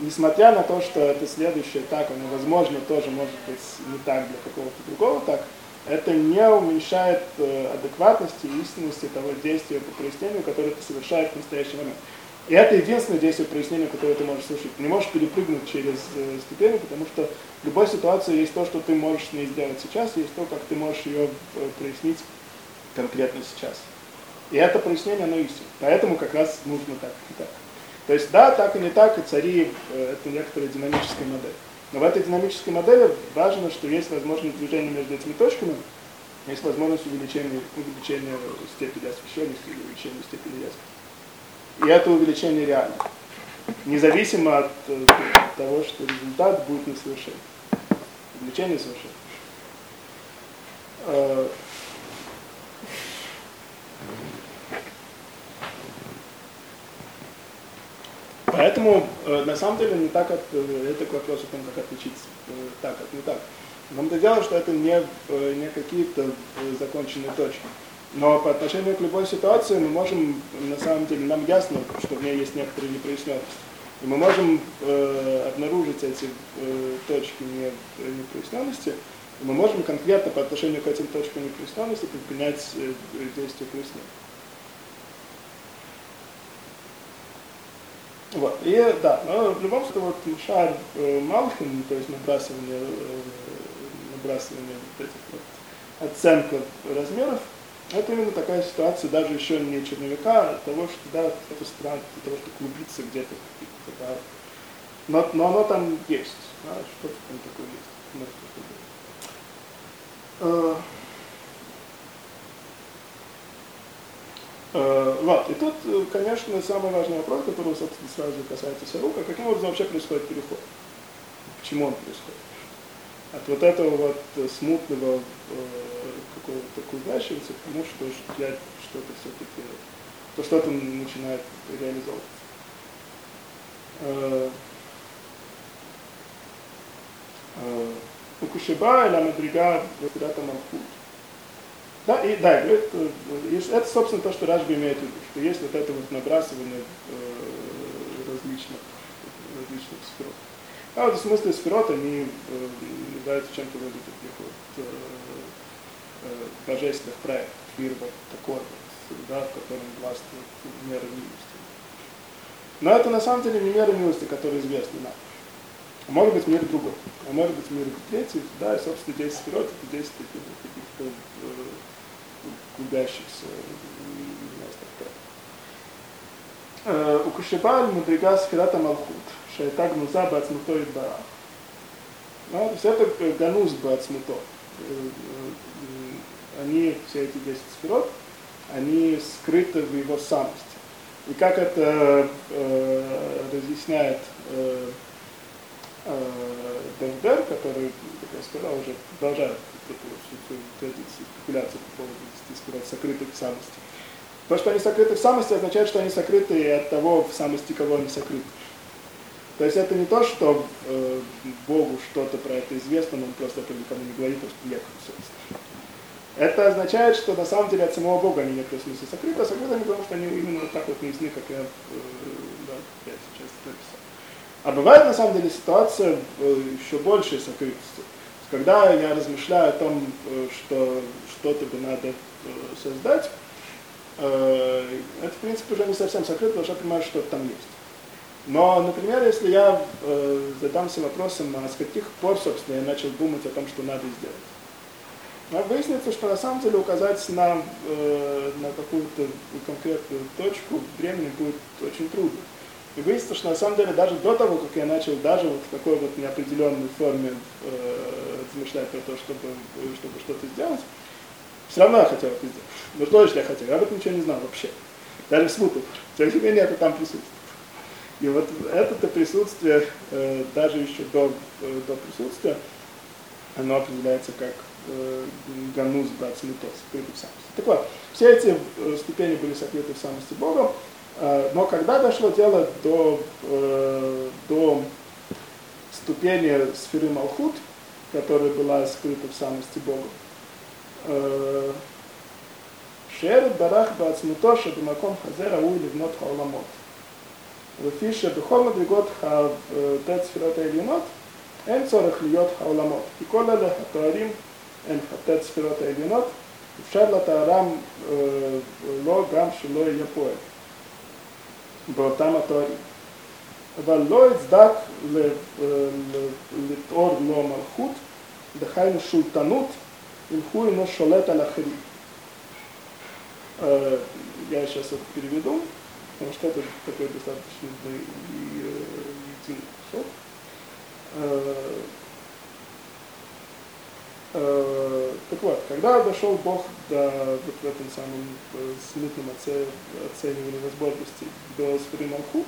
Speaker 1: Несмотря на то, что это следующее так, оно возможно тоже может быть не так для какого-то другого так, это не уменьшает э, адекватности и истинности того действия по прояснению, которое ты совершаешь в настоящий момент. И это единственное действие прояснения, которое ты можешь совершить. Ты не можешь перепрыгнуть через э, ступени, потому что в любой ситуации есть то, что ты можешь с ней сделать сейчас, есть то, как ты можешь ее э, прояснить конкретно сейчас. И это прояснение, оно истинно. Поэтому как раз нужно так и так. То есть да, так и не так, и цари э, это некоторая динамическая модель. Но в этой динамической модели важно, что есть возможность движения между этими точками, есть возможность увеличения, увеличения степени освещенности или увеличения степени ясности. И это увеличение реально. Независимо от э, того, что результат будет несовершенен. Увеличение совершенно. Поэтому, э, на самом деле, не так, от, э, это к вопросу о том, как отличить э, так от не так. Нам то дело, что это не, не какие-то законченные точки. Но по отношению к любой ситуации мы можем, на самом деле, нам ясно, что в ней есть некоторые непроясненности. И мы можем э, обнаружить эти э, точки не, непроясненности, и мы можем конкретно по отношению к этим точкам непроясненности предпринять э, действия прояснения. Вот. И да, но в любом случае вот шар э, Малхин, то есть набрасывание, э, набрасывание вот этих вот оценка размеров, это именно такая ситуация, даже еще не черновика, а того, что да, это странно, того, что клубится где-то, да. но, но оно там есть, да, что-то там такое есть. Может, Э, вот. И тут, э, конечно, самый важный вопрос, который, собственно, сразу касается Сарука, каким образом вообще происходит переход? Почему он происходит? От вот этого вот э, смутного какого-то клубящегося к тому, что я что-то все-таки, то что-то начинает реализовываться. У Кушиба или Амадрига куда-то Малхут. Да, и, да, это, это, собственно, то, что Ражби имеет в виду, что есть вот это вот набрасывание э, различных, различных сферот. А вот в смысле сферот они э, являются чем-то вроде таких вот э, э, божественных проектов, мир такой да, в котором властвует мера милости. Но это на самом деле не мера милости, которая известна нам. А может быть мир другой, а может быть мир третий, да, и собственно 10 сферот это 10 каких-то э, клубящихся мест. У Кушибаль мудрига сферата Малхут, шайта гнуза бацмуто и бара. То есть это гануз бацмуто. Они, все эти 10 сферот, они скрыты в его самости. И как это э, разъясняет э, э, который, как я сказал, уже продолжает эту традицию спекуляции по поводу сказать, сокрытых самостей. То, что они сокрыты в самости, означает, что они сокрыты и от того, в самости кого они сокрыты. То есть это не то, что э, Богу что-то про это известно, но он просто это никому не говорит, потому что некому, собственно. Это означает, что на самом деле от самого Бога они в некотором смысле сокрыты, а сокрыты они потому, что они именно так вот неясны, как я, э, да, я сейчас написал. А бывает на самом деле ситуация э, еще большей сокрытости. Когда я размышляю о том, э, что что-то бы надо создать, э, это в принципе уже не совсем сокрыто, потому что я понимаю, что там есть. Но, например, если я э, задамся вопросом, а с каких пор, собственно, я начал думать о том, что надо сделать, а выяснится, что на самом деле указать на, э, на какую-то конкретную точку времени будет очень трудно. И выяснится, что на самом деле даже до того, как я начал даже вот в такой вот неопределенной форме э, размышлять про то, чтобы, чтобы что-то сделать, все равно я хотел это сделать. Ну что же я хотел? Я об этом ничего не знал вообще. Даже смутно. Тем не менее, это там присутствует. И вот это присутствие, э, даже еще до, э, до присутствия, оно определяется как э, гануз скрытый в самости. Так вот, все эти э, ступени были сокрыты в самости Бога, но когда дошло дело до, до ступени сферы Малхут, которая была скрыта в самости Бога, אה, שילד ברח בעצמותו שבמקום הזה ראוי לבנות העולמות. לפי שבכל מדרגות התת אה, ספירות העליונות אין צורך להיות העולמות, כי כל אלה התארים הם התת ספירות העליונות, אפשר לתארם אה, לא גם שלא יהיה פועל באותם התארים. אבל לא יצדק לתאור לו לא מלכות, דהיינו שולטנות Ильху и шалет аляхри. Э, я сейчас это переведу, потому что это такой достаточно длинный э, слов. Э, так вот, когда дошел Бог до вот в этом самом смутном оце, оценивании возможностей до сперималхут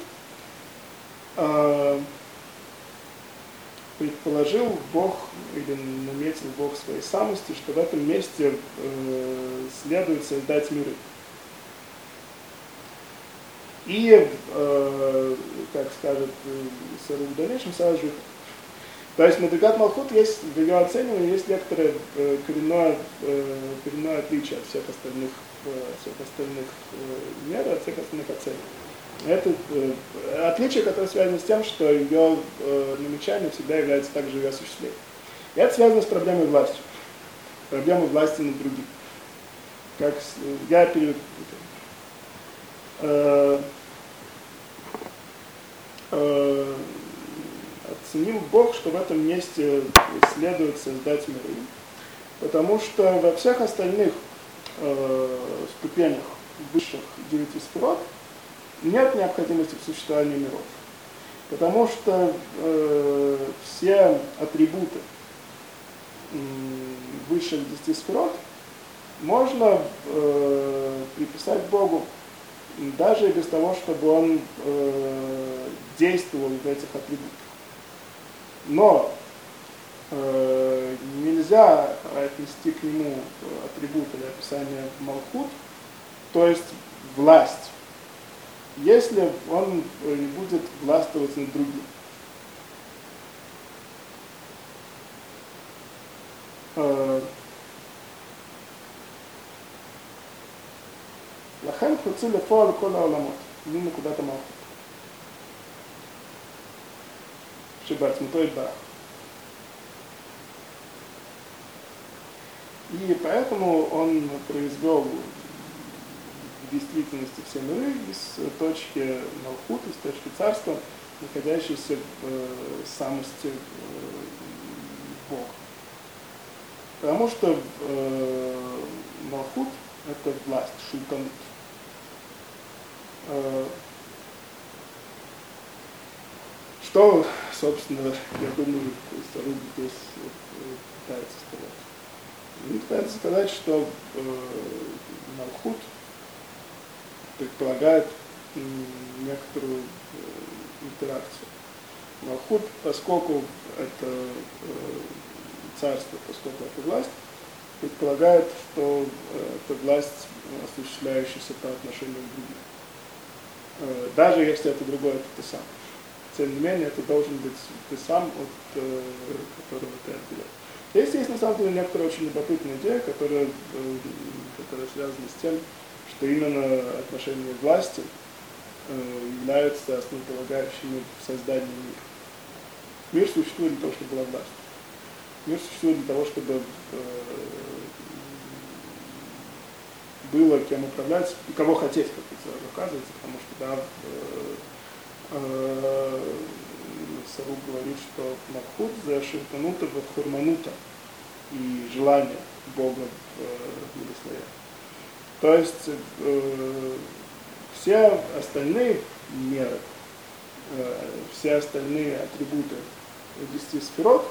Speaker 1: предположил Бог или наметил Бог своей самости, что в этом месте э, следует создать миры. И, э, как скажет Сару в дальнейшем, сразу же то есть Мадригат Малхут есть, в ее оценивании есть некоторое э, коренное, э, коренное отличие от всех остальных, э, всех остальных э, мер, от всех остальных оцениваний. Это э, отличие, которое связано с тем, что ее э, намечание всегда является также ее осуществлением. И это связано с проблемой власти. Проблемой власти над другим. Как с, я переведу. Э, э, оценил Бог, что в этом месте следует создать миры, потому что во всех остальных э, ступенях высших девяти сферот нет необходимости в существовании миров. Потому что э, все атрибуты э, высших десяти сферот можно э, приписать Богу даже без того, чтобы он э, действовал в этих атрибутах. Но э, нельзя отнести к нему атрибут или описание Малхут, то есть власть, если он не будет властвовать над другим. Э, לכן הוציא לפועל כל העולמות, מנקודת המלכות. שבעצמתו יתברך. И поэтому он произвел в действительности все миры из точки Малхут, из точки царства, находящейся в э, самости э, Бога. Потому что э, Малхут – это власть, шультанут. Э, что, собственно, я думаю, Старуга здесь пытается сказать? Он пытается сказать, что э, Малхут предполагает некоторую э, интеракцию. Малхут, поскольку это э, царство, поскольку это власть, предполагает, что это власть, осуществляющаяся по отношению к другим. Э, даже если это другое, это ты сам. Тем не менее, это должен быть ты сам, от э, которого ты отделяешь. Здесь есть на самом деле некоторая очень любопытная идея, которая, э, которая связана с тем, что именно отношения власти являются основополагающими в создании мира. Мир существует для того, чтобы была власть. Мир существует для того, чтобы было кем управлять и кого хотеть, как это оказывается, потому что да, э, э, говорит, что Махут за Ширтанута Хурманута и желание Бога в э, То есть э, все остальные меры, э, все остальные атрибуты десяти сферот,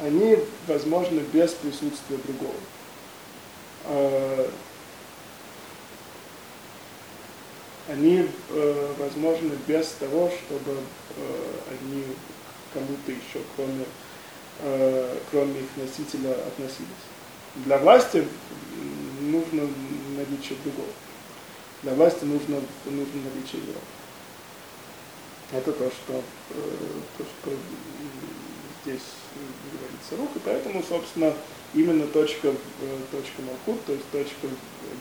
Speaker 1: они возможны без присутствия другого. Э, они э, возможны без того, чтобы э, они кому-то еще, кроме, э, кроме их носителя, относились. Для власти нужно наличие другого. Для власти нужно, нужно наличие его. Это то, что, э, то, что здесь говорится рук, и поэтому, собственно, именно точка, э, точка Малкут, то есть точка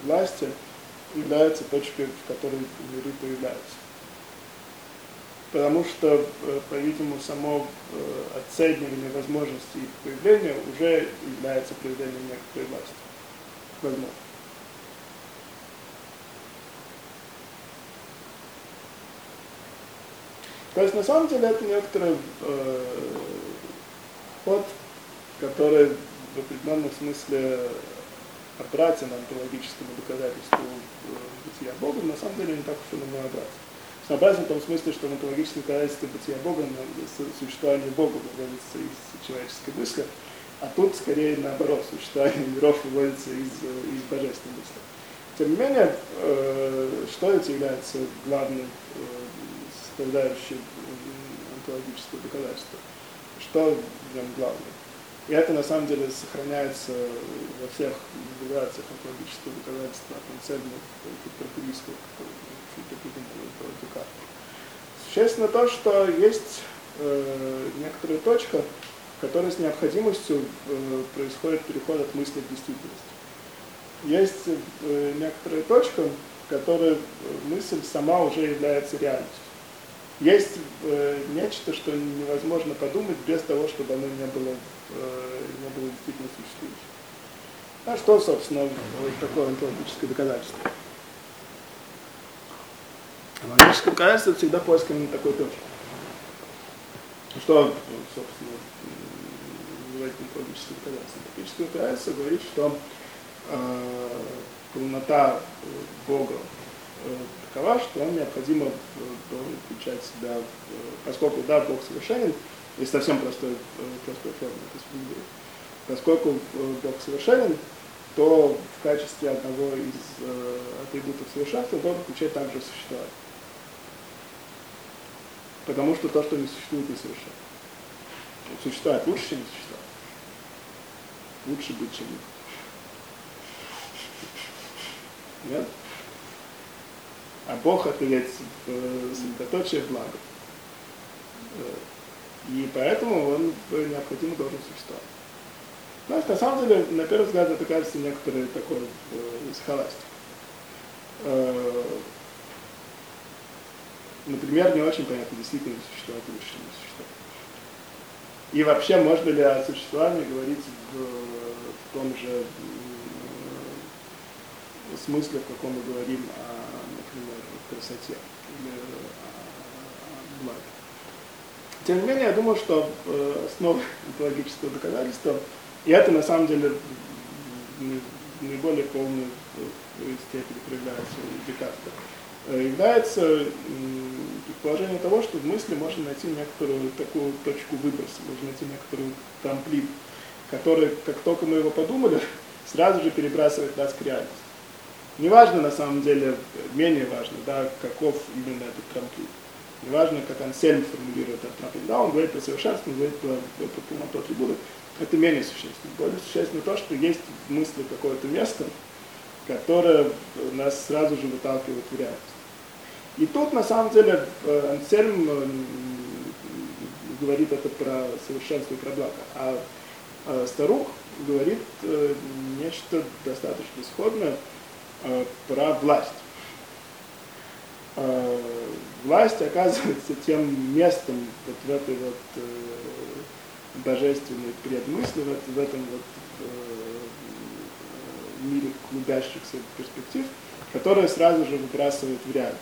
Speaker 1: власти, является точкой, в которой миры появляются. Потому что, э, по-видимому, само оценивание возможности их появления уже является проявлением некоторой власти. Возможно. То есть на самом деле это некоторый э, ход, который в определенном смысле обратен антологическому доказательству бытия Бога, на самом деле не так уж и многообразен. Сообразен в том смысле, что онтологическое доказательство бытия Бога, существование Бога выводится из человеческой мысли, а тут скорее наоборот, существование миров выводится из, из божественной мысли. Тем не менее, э, что это является главной э, составляющей онтологического доказательства? Что в нем главное? И это на самом деле сохраняется во всех вариациях онтологического доказательства концертных гиперболистов, которые придумали этого Декарта. Существенно то, что есть э, некоторая точка, в которой с необходимостью э, происходит переход от мысли к действительности. Есть э, некоторая точка, в которой мысль сама уже является реальностью. Есть э, нечто, что невозможно подумать без того, чтобы оно не было Э, не было действительно существующим. А что, собственно, такое онтологическое доказательство? Логическое доказательство всегда поиск именно такой точки. Что, собственно, называется онтологическое доказательство? Онтологическое доказательство говорит, что э, полнота Бога э, такова, что он необходимо э, включать себя, э, поскольку да, Бог совершенен, есть совсем простой, э, простой форме это сформулировать. Поскольку э, Бог совершенен, то в качестве одного из э, атрибутов совершенства должен включать также существование. Потому что то, что не существует, не совершенно. Существовать лучше, чем не существовать. Лучше быть, чем нет. Нет? А Бог ведь э, средоточие блага. Э, и поэтому он необходимо должен существовать. Знаешь, на самом деле, на первый взгляд, это кажется некоторой такой э, схоластик. Э, например, не очень понятно, действительно существует или не существует. И вообще, можно ли о существовании говорить в, в том же э, смысле, в каком мы говорим о, о, о благе. Тем не менее, я думаю, что э, основа [LAUGHS] онтологического доказательства, и это на самом деле наиболее полной э, степени проявляется у Декарта, э, является предположение того, что в мысли можно найти некоторую такую точку выброса, можно найти некоторую трамплин, который, как только мы его подумали, [LAUGHS] сразу же перебрасывает нас к реальности. Неважно, на самом деле, менее важно, да, каков именно этот трамплин. Неважно, как Ансельм формулирует этот да, он говорит про совершенство, он говорит про, про, про полноту атрибутов. Это менее существенно. Более существенно то, что есть в мысли какое-то место, которое нас сразу же выталкивает в реальность. И тут, на самом деле, э, Ансельм э, говорит это про совершенство и про благо. А э, Старух говорит нечто достаточно сходное про власть. Власть оказывается тем местом вот в этой вот божественной предмысли, в этом вот мире клубящихся перспектив, которая сразу же выбрасывает в реальность.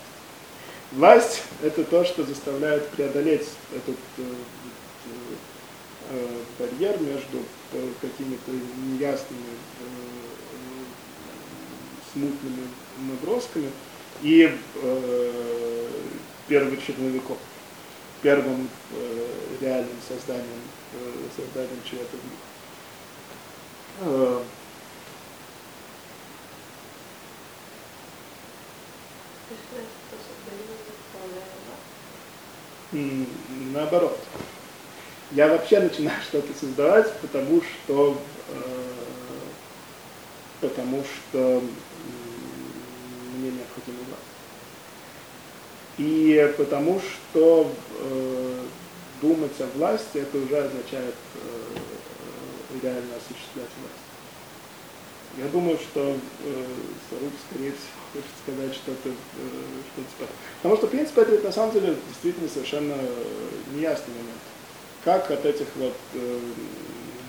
Speaker 1: Власть – это то, что заставляет преодолеть этот э, э, барьер между э, какими-то неясными, э, смутными набросками. И э, первым черновиком, первым э, реальным созданием, э, созданием чего-то в наоборот. Я вообще начинаю [LAUGHS] что-то создавать, потому что, э, потому что мне необходимо власть. И потому что э, думать о власти, это уже означает э, реально осуществлять власть. Я думаю, что э, Сарук, скорее всего, хочет сказать что-то, э, что типа. Потому что, в принципе, это на самом деле действительно совершенно э, неясный момент. Как от этих вот э,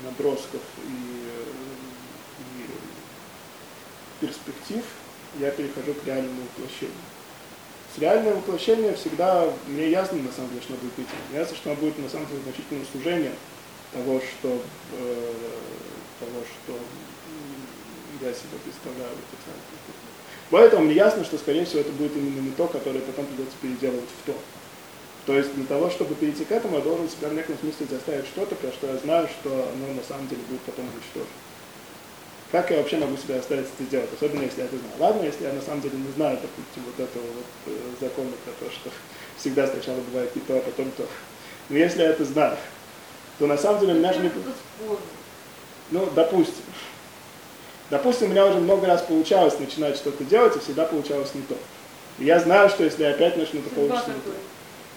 Speaker 1: набросков и, э, и перспектив я перехожу к реальному воплощению. С реальным воплощением всегда мне ясно, на самом деле, что будет идти. Ясно, что оно будет, на самом деле, значительное служение того, что, э, того, что я себе представляю в этих самых перспективах. Поэтому мне ясно, что, скорее всего, это будет именно не то, которое потом придется переделывать в то. То есть для того, чтобы перейти к этому, я должен себя в неком смысле заставить что-то, про что я знаю, что оно на самом деле будет потом уничтожено. Как я вообще могу себя заставить это сделать, особенно если я это знаю. Ладно, если я на самом деле не знаю, допустим, вот этого вот э, закона про то, что [LAUGHS] всегда сначала бывает не то, а потом то. Но если я это знаю, то на самом деле меня же не... Ну, допустим. Допустим, у меня уже много раз получалось начинать что-то делать, и всегда получалось не то. И я знаю, что если я опять начну, то получится не то.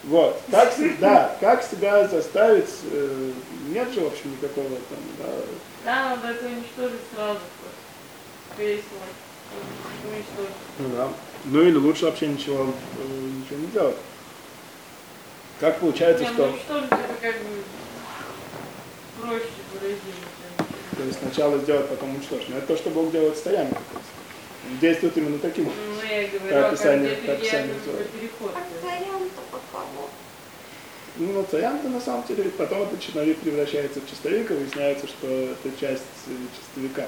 Speaker 1: Вот. Как, [LAUGHS] да, как себя заставить, э, нет же, в общем, никакого там, да.
Speaker 3: Да, надо это уничтожить сразу просто. Весело. Уничтожить.
Speaker 1: Ну да. Ну или лучше вообще ничего, э, ничего не делать. Как получается,
Speaker 3: не,
Speaker 1: что...
Speaker 3: Ну, уничтожить это как бы проще выразить.
Speaker 1: То есть сначала сделать, потом уничтожить. Но это то, что Бог делает стоянно. Действует именно таким
Speaker 3: Ну, я говорю,
Speaker 1: описание,
Speaker 3: а как
Speaker 1: описание
Speaker 3: переход.
Speaker 1: Ну, цаянта на самом деле, потом этот черновик превращается в чистовик, и выясняется, что это часть э, чистовика.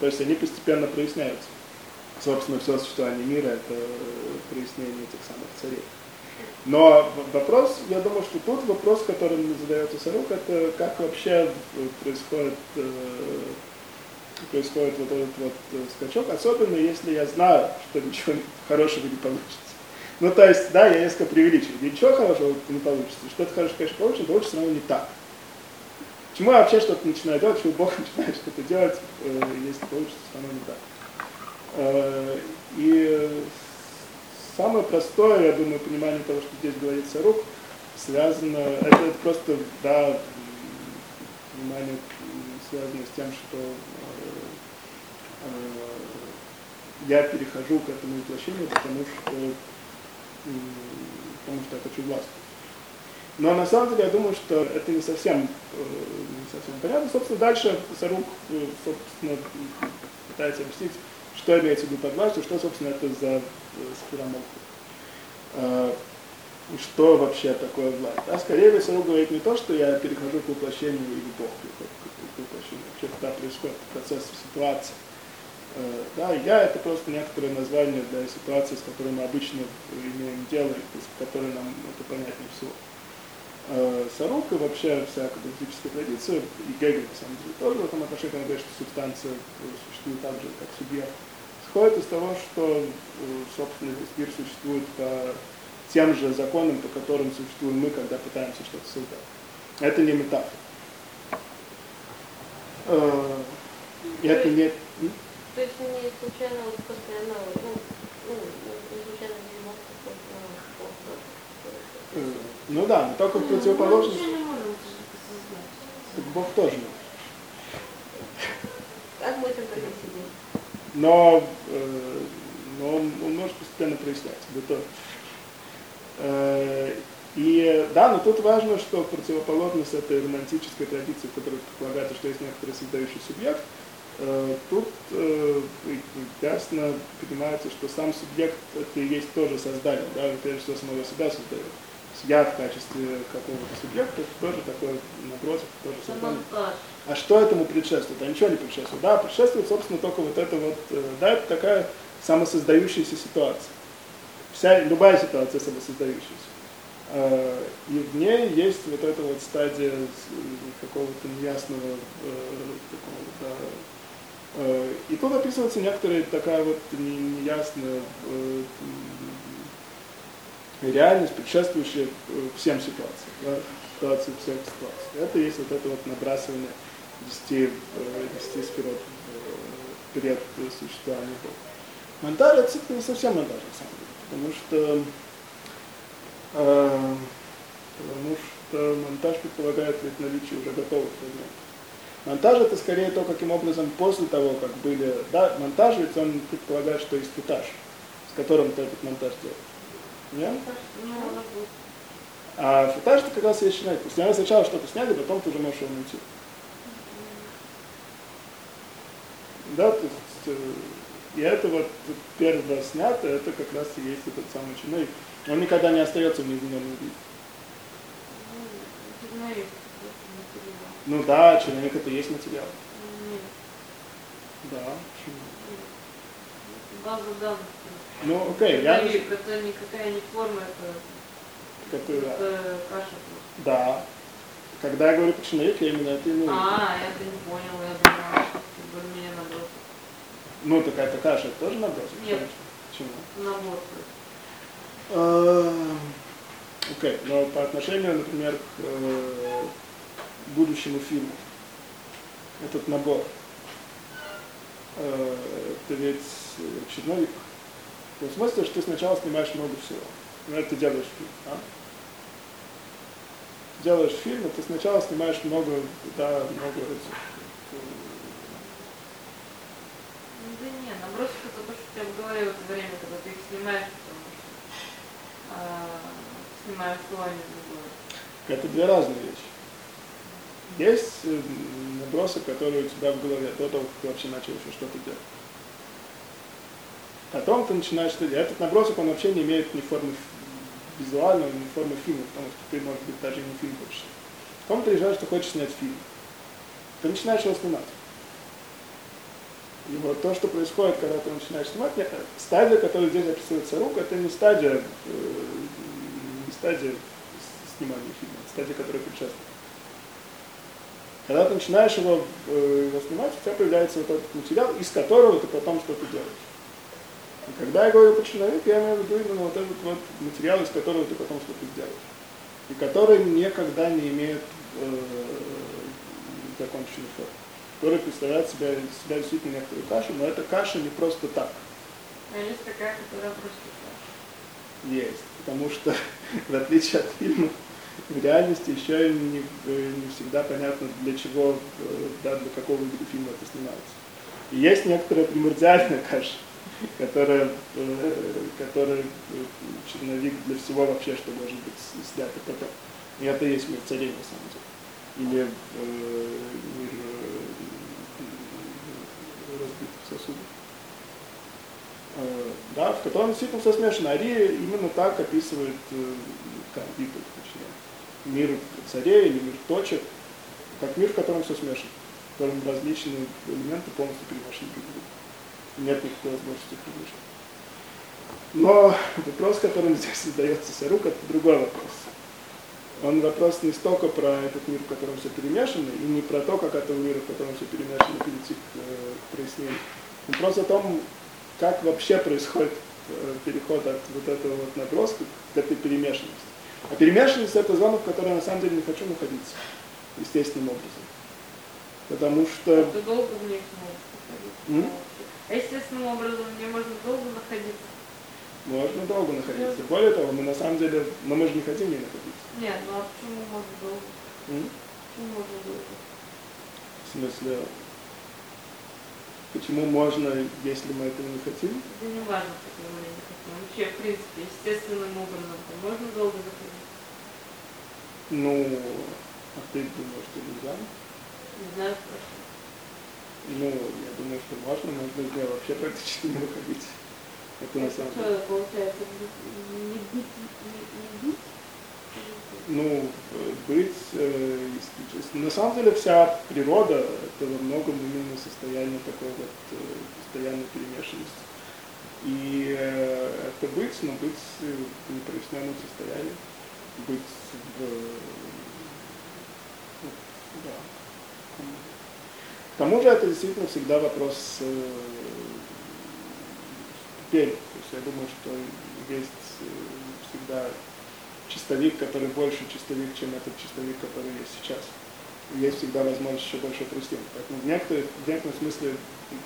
Speaker 1: То есть они постепенно проясняются. Собственно, все существование мира – это прояснение этих самых царей. Но вопрос, я думаю, что тут вопрос, который мне задается Сарук, это как вообще происходит, э, происходит вот этот вот э, скачок, особенно если я знаю, что ничего [LAUGHS] хорошего не получится. Ну, то есть, да, я несколько преувеличиваю, ничего хорошего не получится, что-то хорошее, конечно, получится, но получится равно не так. Почему я вообще что-то начинаю делать, почему Бог [LAUGHS] начинает что-то делать, э, если получится, равно не так. И Самое простое, я думаю, понимание того, что здесь говорит Сарук, связано, это, это просто, да, понимание связано с тем, что э, э, я перехожу к этому воплощению, потому что, э, потому что я хочу власть. Но на самом деле я думаю, что это не совсем, э, не совсем понятно. Собственно, дальше Сарук э, собственно, пытается объяснить, что имеется в виду под властью, что, собственно, это за. Э, что вообще такое власть? А скорее всего говорит не то, что я перехожу к воплощению или Бог переходит к воплощению. Вообще когда происходит процесс ситуации. Э, да, я это просто некоторое название для ситуации, с которой мы обычно имеем дело, с которой нам это понятнее всего. Э, Сарук и вообще вся каббалистическая традиция, и Гегель, на самом деле, тоже в этом отношении, он говорит, что субстанция существует так же, как субъект исходит из того, что, э, собственно, мир существует по тем же законам, по которым существуем мы, когда пытаемся что-то создать. Это не метафора. Э, это не...
Speaker 2: То есть не случайно вот постоянно, ну, ну, не случайно видимо,
Speaker 1: Э, Ну да, но только в противоположность.
Speaker 3: Можем создать.
Speaker 1: Так Бог тоже может.
Speaker 2: Как мы это сидим?
Speaker 1: но, э, но он, он может постепенно проясняться, это тоже. Э, и да, но тут важно, что противоположность этой романтической традиции, в которой предполагается, что есть некоторый создающий субъект, э, тут э, ясно понимается, что сам субъект это и есть тоже создание, да, прежде всего самого себя создает. Я в качестве какого-то субъекта тоже такой набросок, тоже создание. А что этому предшествует? А ничего не предшествует. Да, предшествует, собственно, только вот это вот, э, да, это такая самосоздающаяся ситуация. Вся, любая ситуация самосоздающаяся. Э, И в ней есть вот эта вот стадия какого-то неясного э, э, и тут описывается некоторая такая вот не- неясная э, реальность, предшествующая э, всем ситуациям, да, ситуации всех ситуаций. Это есть вот это вот набрасывание десяти, э, десяти сферот э, перед существованием Бога. Монтаж это не совсем монтаж на самом деле, потому что э, потому что монтаж предполагает ведь наличие уже готовых предметов. Монтаж это скорее то, каким образом после того, как были, да, монтаж ведь он предполагает, что есть футаж, с которым ты этот монтаж делаешь. Нет?
Speaker 3: Ну.
Speaker 1: А футаж это как раз. То есть надо сначала что-то сняли, потом ты уже можешь его найти. Да, то есть, э, и это вот первое снято, это как раз и есть этот самый чиновник. Он никогда не остается в неизмененном виде.
Speaker 3: Ну,
Speaker 1: да, чиновник это есть материал.
Speaker 3: Нет,
Speaker 1: Да, почему?
Speaker 3: база данных.
Speaker 1: Ну окей, я.
Speaker 3: Это никакая не форма, это,
Speaker 1: Которая-
Speaker 3: это каша просто.
Speaker 1: Да. Когда я говорю про чиновник, я именно это имею.
Speaker 3: А, я это не понял, я думала, что ты говоришь, мне наброс.
Speaker 1: Ну, такая такая же, это тоже набросок?
Speaker 3: Нет.
Speaker 1: конечно. Почему?
Speaker 3: Есть.
Speaker 1: Эм, Окей, но по отношению, например, к э, будущему фильму, этот набор, э, это ведь э, черновик. В том смысле, что ты сначала снимаешь много всего. Ну, это ты делаешь фильм, а? Делаешь фильм, и ты сначала снимаешь много, да, много этих, э,
Speaker 3: Ну, Да не, это то, что тебя в голове в это время, когда ты их снимаешь, потому что а, снимаешь словами другое.
Speaker 1: Это две разные вещи. Есть э, набросок, который у тебя в голове до того, как ты вообще начал еще что-то делать. Потом ты начинаешь что делать. Этот набросок, он вообще не имеет ни формы визуального, ни формы фильма, потому что ты, может быть, даже не фильм хочешь. Потом ты решаешь, что хочешь снять фильм. Ты начинаешь его снимать. И вот то, что происходит, когда ты начинаешь снимать, нет, стадия, которая здесь описывается рук, это не стадия, э, не стадия снимания фильма, это стадия, которая предшествует. Когда ты начинаешь его, э, его снимать, у тебя появляется вот этот материал, из которого ты потом что-то делаешь. И когда я говорю про человек, я имею в виду именно вот этот вот материал, из которого ты потом что-то сделаешь. И который никогда не имеет э, законченной формы. Который представляет себя, себя действительно некоторую кашу, но эта каша не просто так
Speaker 3: А есть такая, которая просто так.
Speaker 1: есть. Потому что, [LAUGHS] в отличие от фильма, в реальности еще не, э, не всегда понятно, для чего, э, да, для какого вида фильма это снимается. И есть некоторая примордиальная каша, которая, э, которая черновик для всего вообще, что может быть снято потом. И это есть мир царей, на самом деле. Или э, мир э, разбитых сосудов. Э, да, в котором действительно все смешано. Ари именно так описывает э, точнее. Мир царей или мир точек, как мир, в котором все смешано, в котором различные элементы полностью перемешаны друг в друга. Нет никакой возможности различить. Но вопрос, которым [LAUGHS] здесь задается Сарук, это другой вопрос. Он вопрос не столько про этот мир, в котором все перемешано, и не про то, как этого мира, в котором все перемешано, перейти к, э, к прояснению. Вопрос о том, как вообще происходит э, переход от вот этого вот наброска к этой перемешанности. А перемешанность это зона, в которой я на самом деле не хочу находиться естественным образом. Потому что...
Speaker 3: Ты долго в можешь находиться. А естественным образом мне можно долго находиться.
Speaker 1: Можно долго находиться. Более того, мы на самом деле, но мы же не хотим не находиться.
Speaker 3: Нет, ну а почему можно долго?
Speaker 1: М?
Speaker 3: Почему можно долго?
Speaker 1: В смысле, почему можно, если мы этого не хотим?
Speaker 3: Это не важно, почему мы не хотим. Вообще, в принципе, естественным образом можно долго заходить.
Speaker 1: Ну, а ты думаешь, что нельзя?
Speaker 3: Не знаю, просто.
Speaker 1: Ну, я думаю, что можно, можно из нее вообще практически не выходить. Это на самом деле.
Speaker 3: Что получается? Не не бить, не, не бить?
Speaker 1: Ну, э, быть э. На самом деле вся природа это во многом именно состояние такой вот э, постоянной перемешанности. И это быть, но быть в непроясненном состоянии, быть в, ну, да. К тому же это действительно всегда вопрос ступени. То есть я думаю, что есть всегда чистовик, который больше чистовик, чем этот чистовик, который есть сейчас. И есть всегда возможность еще больше трястения. Поэтому в, некоторых, в некотором смысле,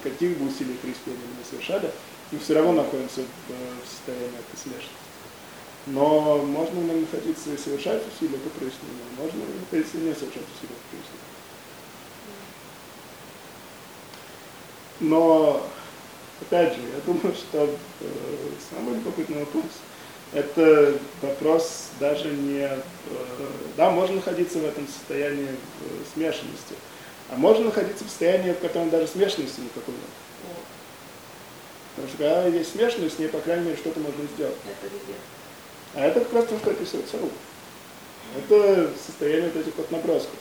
Speaker 1: каких бы усилий трястения мы не совершали, мы все равно находимся в, э, состоянии этой смешанности. Но можно нам находиться и совершать усилия по прояснению, можно находиться и не совершать усилия по прояснению. Но, опять же, я думаю, что э, самый любопытный вопрос – это вопрос даже не… Э, да, можно находиться в этом состоянии э, смешанности, а можно находиться в состоянии, в котором даже смешанности никакой нет. Потому что когда есть смешанность, с ней, по крайней мере, что-то можно сделать.
Speaker 3: Это где?
Speaker 1: А это как раз то, что описывает Сару. Это состояние вот этих вот набросков.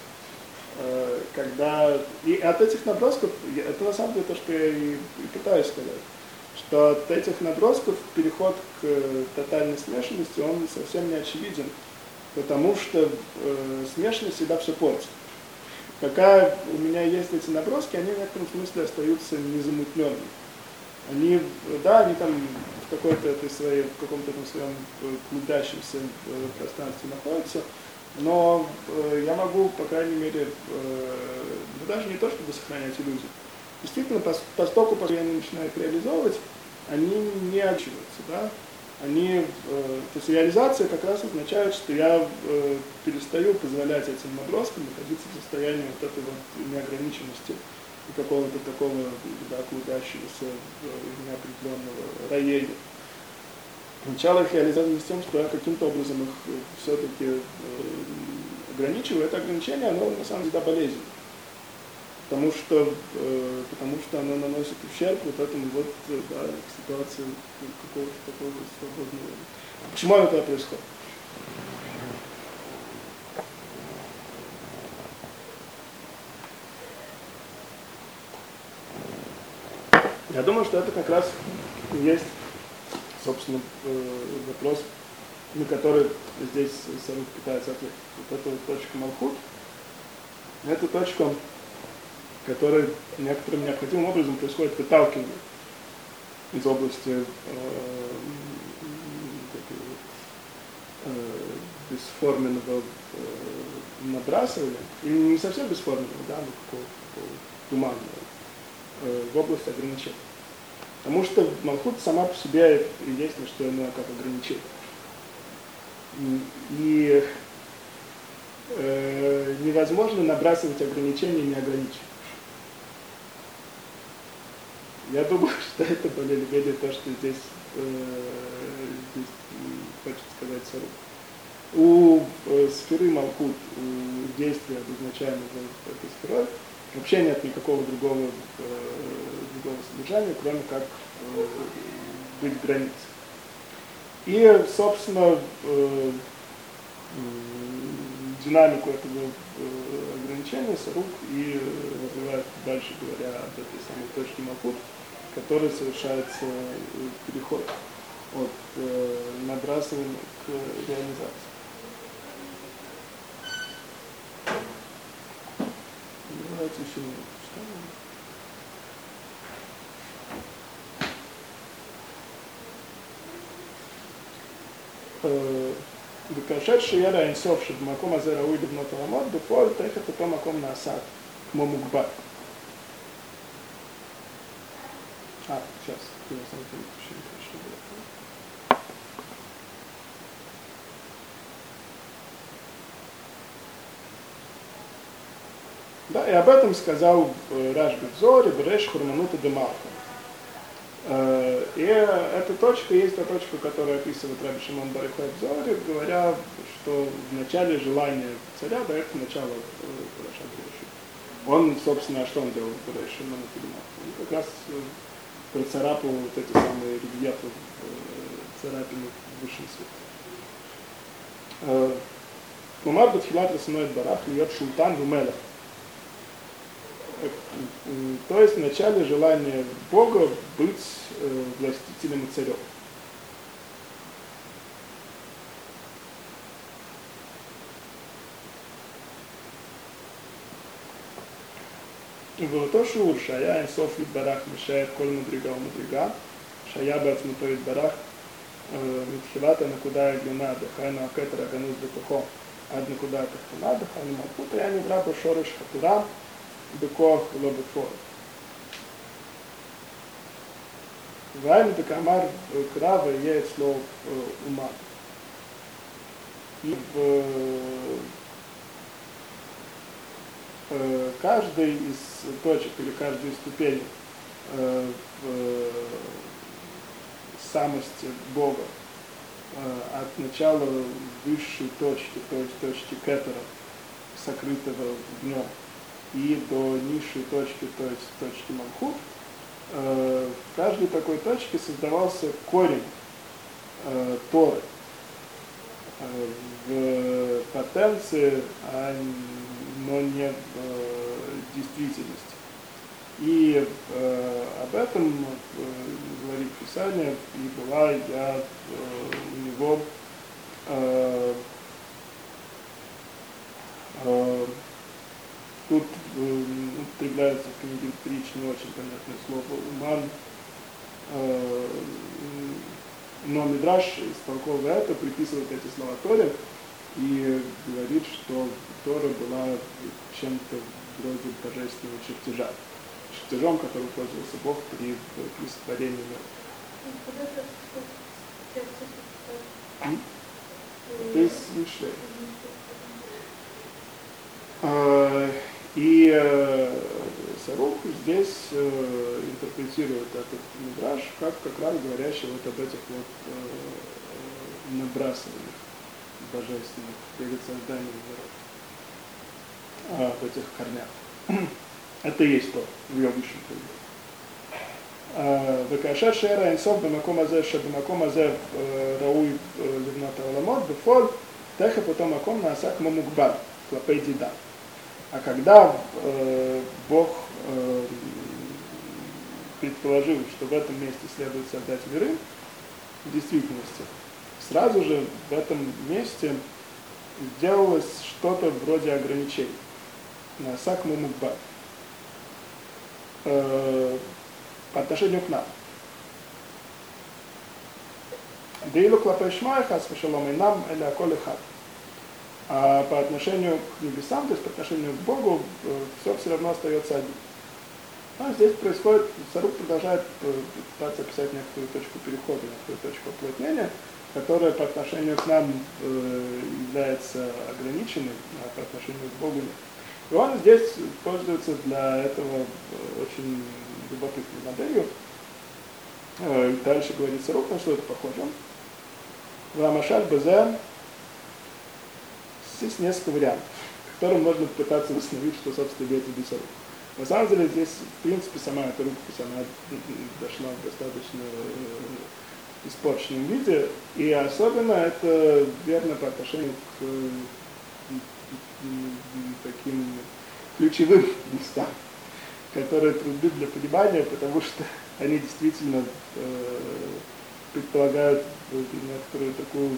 Speaker 1: Э, Когда и от этих набросков, это на самом деле то, что я и, и пытаюсь сказать, что от этих набросков переход к э, тотальной смешанности, он совсем не очевиден, потому что э, смешанность всегда все портит. Пока у меня есть эти наброски, они в некотором смысле остаются незамутненными. Они, да, они там в какой-то этой своей, в каком-то этом своем э, клубящемся э, пространстве находятся, но э, я могу, по крайней мере, э, ну, даже не то, чтобы сохранять иллюзии. Действительно, пос- поскольку поскольку я начинаю их реализовывать, они не очевидцы, да? Они, э, то есть реализация как раз означает, что я э, перестаю позволять этим наброскам находиться в состоянии вот этой вот неограниченности и какого-то такого да, клубящегося э, неопределенного роения. Начало их реализовано с тем, что я каким-то образом их все-таки ограничиваю. Это ограничение, оно на самом деле болезненно. Потому что, э, потому что оно наносит ущерб вот этому вот, э, да, ситуации какого-то такого свободного. Почему это происходит? Я думаю, что это как раз и есть, собственно, э, вопрос, на который здесь Сарут пытается ответить. Вот эта вот точка Малхут, это точка, которой некоторым необходимым образом происходит выталкивание из области э, э, бесформенного э, набрасывания, и не совсем бесформенного, да, но какого-то туманного, э, в область ограничений. Потому что Малхут сама по себе не что иное, как ограничение. И, э, невозможно набрасывать ограничения не Я думаю, [LAUGHS] что это более или менее то, что здесь, э, здесь хочет сказать Сару. У э, сферы Малкут, у действия, обозначаемого этой сферой, вообще нет никакого другого, э, другого содержания, кроме как э, быть границей. И, собственно, э, динамику этого э, ограничения Сарук и э, развивает дальше, говоря об этой самой точке Малкут, которой совершается э, переход от э, набрасывания к реализации. Давайте еще минуту. Что мы? וכאשר שיהיה האינסוף שבמקום הזה ראוי לבנות עולמות, בפועל תכף אותו מקום נעשה כמו מוגבל. А, сейчас, я сам что было. Да, и об этом сказал Рашби в Зоре, Береш Хурманута Демалка. И эта точка есть та точка, которая описывает Раби Шимон Барихой в говоря, что в начале желания царя дает начало Раша Он, собственно, что он делал в Береш Шимон Он как раз процарапал вот эти самые рельефы, царапины в высшем свете. Умар Батхилат Расаноид Барах льет Шултан в Мелах. То есть вначале желание Бога быть властителем и царем. ובאותו שיעור שהיה אינסוף יתברך משאר כל מדרגה ומדרגה, שהיה בעצמותו יתברך מתחילת הנקודה העליונה, דהיינו הכתר הגנוז בתוכו, עד נקודה התחתונה, דהיינו מלכות, היה נברא בו שורש חתירה בכוח ולא בפועל. והיינו דקאמר קרא ויהיה אצלו אומה. Э, каждый из точек или каждой ступени э, в самости Бога э, от начала высшей точки, то есть точки Кетера, сокрытого в нем, и до низшей точки, то есть точки Малхут, в каждой такой точке создавался корень Торы. В потенции, а но не э, действительности. И э, об этом э, говорит Писание, и была я э, у него э, э, тут э, употребляется в книге притч не очень понятное слово уман, но Мидраш, истолковывая это, приписывает эти слова Торе и говорит, что Тора была чем-то вроде божественного чертежа, чертежом, которым пользовался Бог при, при сотворении мира. Это из. А, и э, Сарух здесь э, интерпретирует этот мидраж как как раз говорящий вот об этих вот э, набрасываниях божественных перед созданием мира, в этих корнях. [CLEARS THROAT] Это и есть то, в йогущем переводе. А, Выкашат шера инсов бемаком азе шабемаком азе э, рауй э, левнат аламот бефоль теха потом аком наасак мамукбар клапей дида. А когда э, Бог предположил, что в этом месте следует создать миры, в действительности сразу же в этом месте сделалось что-то вроде ограничений. Насак Мумукба. Э, по отношению к нам. Дейлу клапай шмайха, спешалом и нам, или аколи хат. А по отношению к небесам, то есть по отношению к Богу, э, все все равно остается один. А здесь происходит, Сарук продолжает э, пытаться описать некоторую точку перехода, некоторую точку оплотнения, которая по отношению к нам является ограниченной, а по отношению к Богу нет. И он здесь пользуется для этого очень любопытной моделью. Э, дальше говорится рук, на что это похоже. Ламашаль Безе здесь несколько вариантов, которым можно пытаться восстановить, что, собственно, в виду На самом деле здесь, в принципе, сама эта рукопись, она дошла достаточно э, испорченном виде, и особенно это верно по отношению к таким ключевым [LAUGHS] местам, которые трудны для понимания, потому что они действительно э, предполагают некоторую такую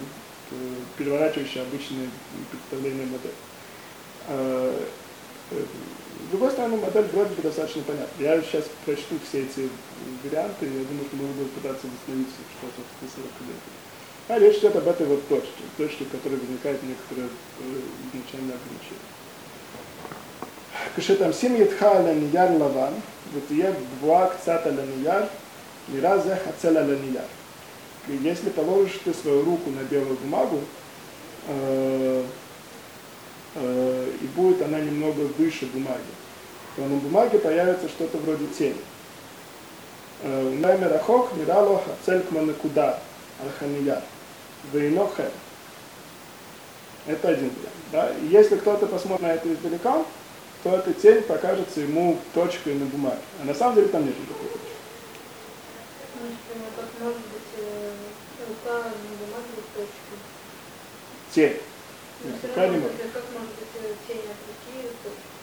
Speaker 1: э, переворачивающую обычное представление модель. А, э, с другой стороны, модель вроде бы достаточно понятна. Я сейчас прочту все эти варианты, и я думаю, что мы будем пытаться восстановить, что, собственно, 40 лет. А речь идет об этой вот точке, точке, в которой возникает некоторое э, изначальное ограничение. כשאתם שים ידך על הנייר לבן ותהיה גבוהה קצת על הנייר, נראה זה חצל על הנייר. И если положишь ты свою руку на белую бумагу, э, э, и будет она немного выше бумаги, то на бумаге появится что-то вроде тени. Наймер Ахок Мирало Хацель Кманакуда Алхания. Вейно Хэ. Это один вариант. Да? И если кто-то посмотрит на это издалека, то эта тень покажется ему точкой на бумаге. А на самом деле там нет никакой точки.
Speaker 2: Э?
Speaker 1: Тень. Нет, пока не может.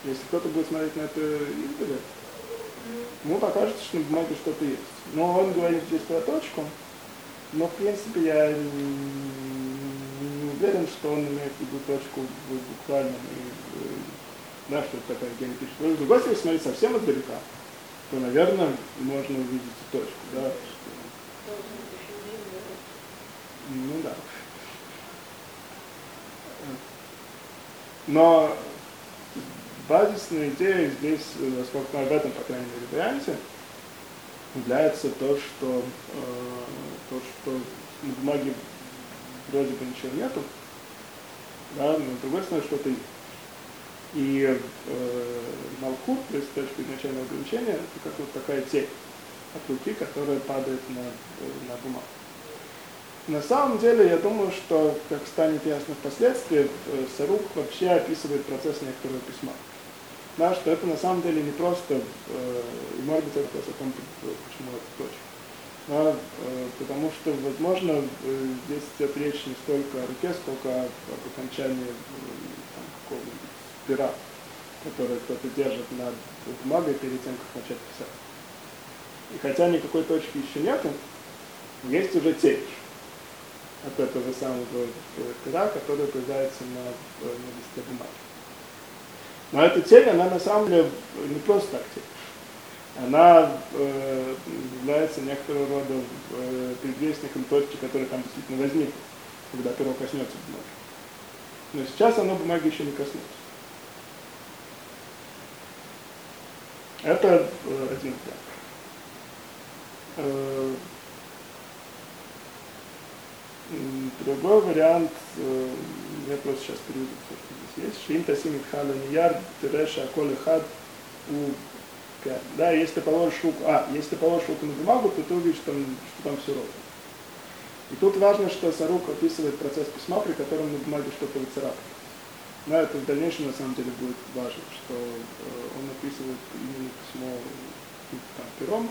Speaker 2: э?
Speaker 1: Если кто-то будет смотреть на это издали, ему покажется, что на бумаге что-то есть. Но он говорит здесь про точку, но в принципе я не уверен, что он имеет в виду точку в буквальном и э, да, что это такая геометрическая. С другой стороны, если смотреть совсем издалека, то, наверное, можно увидеть и точку, да, что- ну да. Но базисная идея здесь, э, насколько в этом, по крайней мере, варианте, является то, что, э, то, что на бумаге вроде бы ничего нету, да, но с другой стороны что-то есть. И э, Малхут, то есть с точки изначального ограничения, это как вот такая тень от руки, которая падает на, э, на бумагу. На самом деле, я думаю, что, как станет ясно впоследствии, э, Сарук вообще описывает процесс некоторого письма. Да, что это на самом деле не просто, э, и может быть это о том, э, почему это точка. Да, э, потому что, возможно, здесь идет речь не столько о руке, сколько о- об окончании какого-нибудь пера, которое кто-то держит над бумагой перед тем, как начать писать. И хотя никакой точки еще нету, есть уже тень от этого самого э, пера, которая появляется на, э, на листе бумаги. Но эта тень, она на самом деле не просто так тень. Она э, является некоторого рода э, предвестником точки, которая там действительно возникнет, когда перо коснется бумаги. Но сейчас оно бумаги еще не коснулось. Это э, один вариант. Другой вариант, э, я просто сейчас переведу что здесь есть. Шим тасим хала нияр, тереша коли хад у. Да, если ты положишь руку, а, если ты положишь руку на бумагу, то ты увидишь, там, что там все ровно. И тут важно, что Сарук описывает процесс письма, при котором на бумаге что-то выцарапывается. Но это в дальнейшем на самом деле будет важно, что э, он описывает именно письмо ну, там, пером,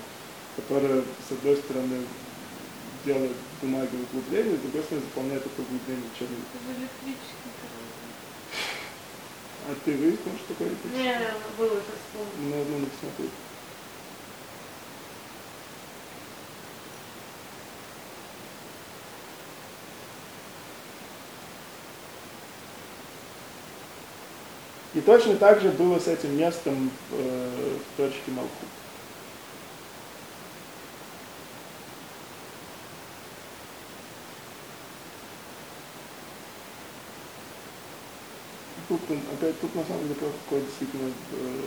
Speaker 1: которое, с одной стороны, делает в бумаге углубление, с другой стороны, заполняет это углубление чернилами.
Speaker 3: Это электрический.
Speaker 1: А ты выяснил, что такое это?
Speaker 3: Не, было это вспомнить.
Speaker 1: На одном написано тут. И точно так же было с этим местом э, в точке Малхут. Тут, он- опять, тут на самом деле просто какой действительно э,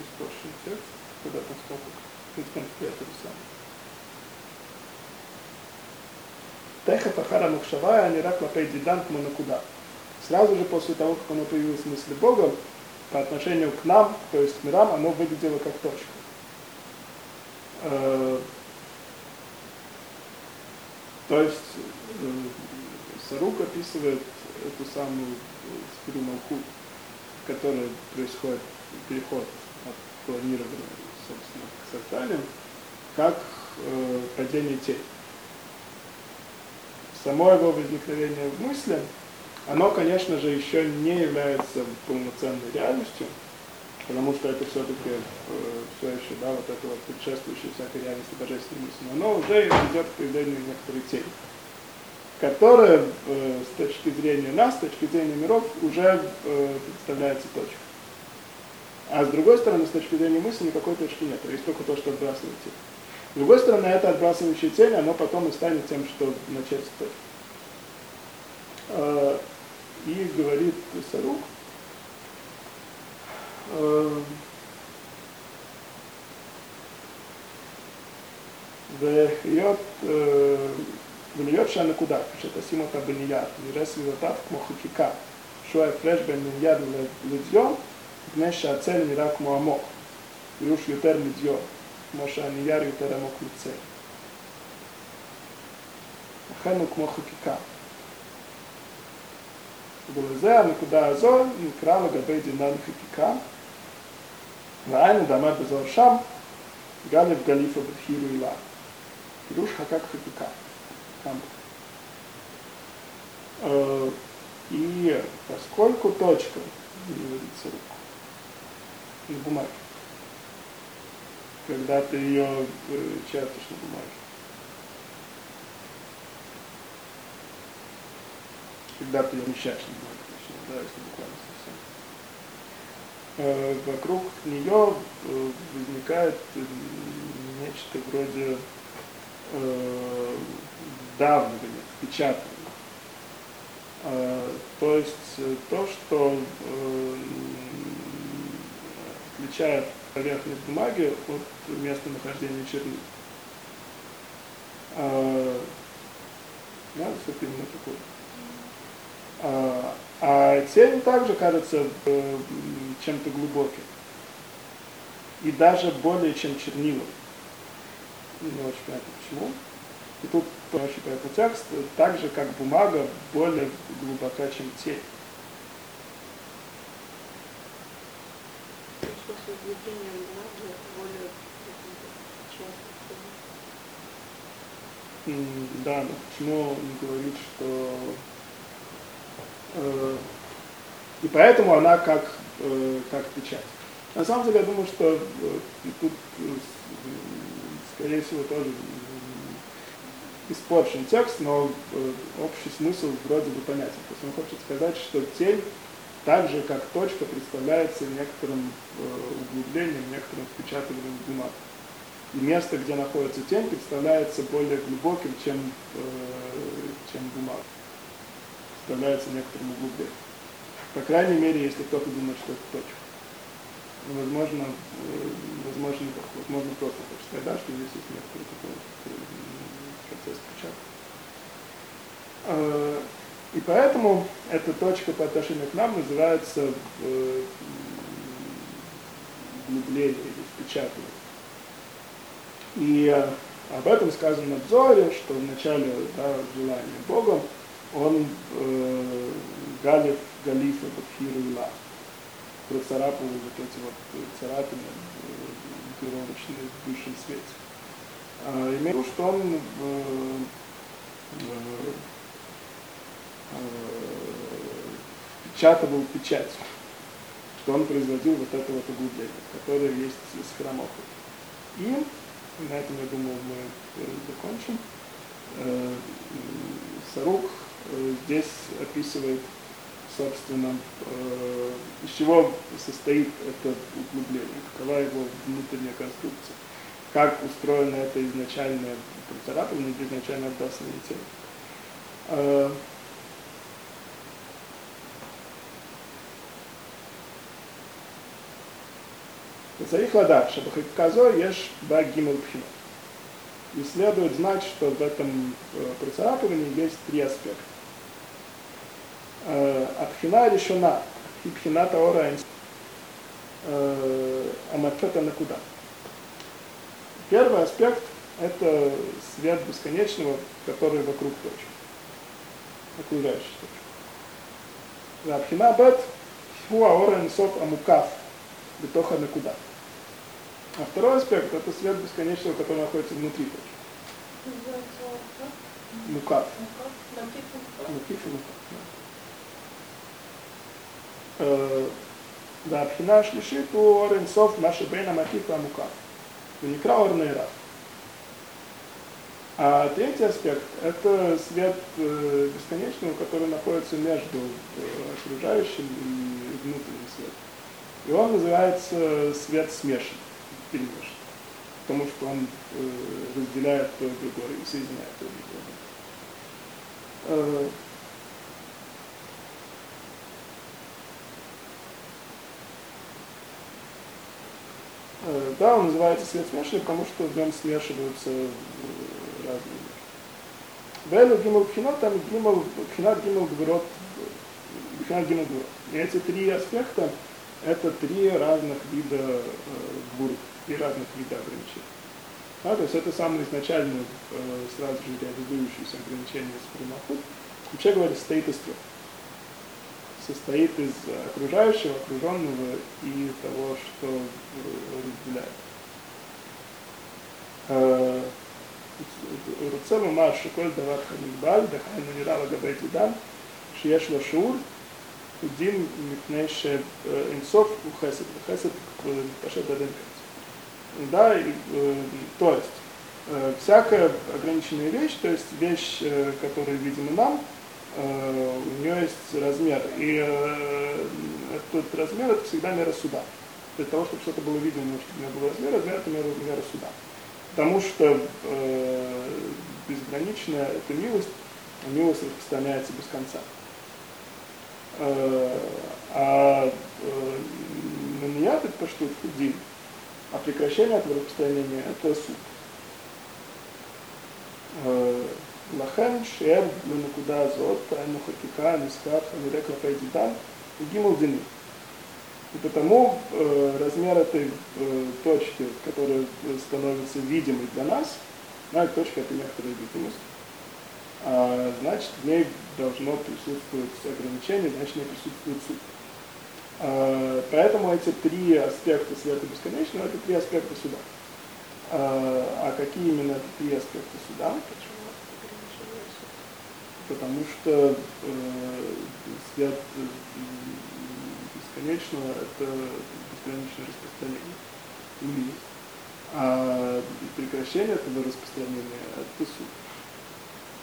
Speaker 1: испорченный текст, куда там сколько, в принципе, это самое. Техат Ахара Мухшавая, они рак лапей дидан накуда. Сразу же после того, как оно появилось в мысли Бога, по отношению к нам, то есть к мирам, оно выглядело как точка. То есть э, Сарук описывает эту самую сферу Малхут, в которой происходит переход от планирования, собственно, к созданию, как э, падение тени. Само его возникновение в мысли, оно, конечно же, еще не является полноценной реальностью, потому что это все-таки э, все еще, да, вот это вот предшествующее всякой реальности божественной мысли, но оно уже идет к появлению некоторой тени, которая э, с точки зрения нас, с точки зрения миров, уже э, представляется точкой. А с другой стороны, с точки зрения мысли, никакой точки нет. Есть только то, что отбрасывает тень. С другой стороны, это отбрасывающая тень, оно потом и станет тем, что начать стоит. А, и говорит Сарук, והיות ולהיות שהנקודה, כשתשים אותה בנייר, נראה סביבותיו כמו חקיקה, שהוא ההפרש בין נייר לדיו, מפני שהצל נראה כמו עמוק, פירוש יותר מדיו, כמו שהנייר יותר עמוק מצל. לכן הוא כמו חקיקה. ולזה הנקודה הזו נקרא לגבי דינן חקיקה, Наайну дама безаршам, галев галифа бетхилу ила. Пируш хакак хапика. Э, и поскольку точка является руку на бумаги. когда ты ее э, чертишь на бумаге, когда ты ее вмещаешь на бумаге, точнее, да, если буквально Вокруг нее возникает нечто вроде давливания, печатания. То есть то, что отличает поверхность бумаги от местонахождения чернил. Да, именно такое. А, тень также кажется чем-то глубоким. И даже более чем чернилом. Не очень понятно почему. И тут, считаю, по текст, так же, как бумага, более глубока, чем тень. Да, но почему он говорит, что... Э, и поэтому она как, э, как печать. На самом деле, я думаю, что э, тут, скорее всего, тоже испорчен текст, но общий смысл вроде бы понятен. То есть он хочет сказать, что тень так же, как точка, представляется некоторым углублением, некоторым впечатыванием в бумагу. И место, где находится тень, представляется более глубоким, чем, чем бумага. Представляется некоторым углублением. По крайней мере, если кто-то думает, что это точка. Но, возможно, возможно, возможно просто хочет сказать, да, что здесь есть некоторый такой процесс печатания. И поэтому эта точка по отношению к нам называется углубление или впечатывание. И об этом сказано в Зоре, что в начале да, желания Богом он э, галиф, галифа, бакхиру и ла. Процарапал вот эти вот царапины э, героичные в высшем свете. А, имею что он э, э, печатывал печать, что он производил вот это вот углубление, которое есть с храмов. И на этом, я думаю, мы закончим. Сарук Э, здесь описывает, собственно, э, из чего состоит это углубление, какова его внутренняя конструкция, как устроена эта изначальная протарапана, изначально отдастная тело. Э, Царих ладав, шабахиказо, еш багимал пхима. И следует знать, что в этом процарапывании есть три аспекта. Абхина решена, и таора аматфета накуда. Первый аспект – это свет бесконечного, который вокруг точки, окружающей точки. Абхина бет – хуаора инсоф амукав, бетоха накуда. А второй аспект – это свет бесконечного, который находится внутри точки. Мукат. Мукиф и мукат. Да, бхина шлишит у орен сов наши бейна макифа мукат. Уникра орнейра. А третий аспект – это свет э, бесконечного, который находится между э, окружающим и внутренним светом. И он называется свет смешан, перемешан. Потому что он э, разделяет то и другое и соединяет то и другое. Да, он называется свет смешанный, потому что в нем смешиваются э, разные Вэлю Гимл Пхинот, там Гимл, Пхинат Гимл Гвурот, Пхинат Гимл Гвурот. И эти три аспекта, это три разных вида э, три разных вида ограничений. А, то есть это самое изначальное, э, сразу же реализующееся ограничение с Примахут. Вообще говоря, состоит из трех Состоит из окружающего, окруженного и того, что э, разделяет. Э, רוצה לומר שכל דבר הנגבל, דהיינו נראה לגבי דידם, שיש לו שיעור, הוא דין מפני שאינסוף הוא חסד, וחסד מתפשט עד אין קץ. Да, и, э, то есть э, всякая ограниченная вещь, то есть вещь, э, которая видима нам, э, у нее есть размер, и э, этот размер это всегда мера суда. Для того, чтобы что-то было видимо, чтобы у него был размер, размер это мера, мера суда. Потому что э, безграничная эта милость, милость распространяется без конца. Э, а э, на меня это то, что а прекращение этого распространения это суд. לכן שאר לנקודה הזאת, היינו חקיקה, נסחר, כנראה כלפי דידן, גימל דינים. И потому э, размер этой э, точки, которая становится видимой для нас, ну, точка это некоторая видимость, а, значит, в ней должно присутствовать ограничение, значит, в ней присутствует суд. А, поэтому эти три аспекта света бесконечного – это три аспекта суда. А, а какие именно это три аспекта суда? Потому что э, свет бесконечного – это бесконечное распространение. И, а прекращение этого распространения – это суд.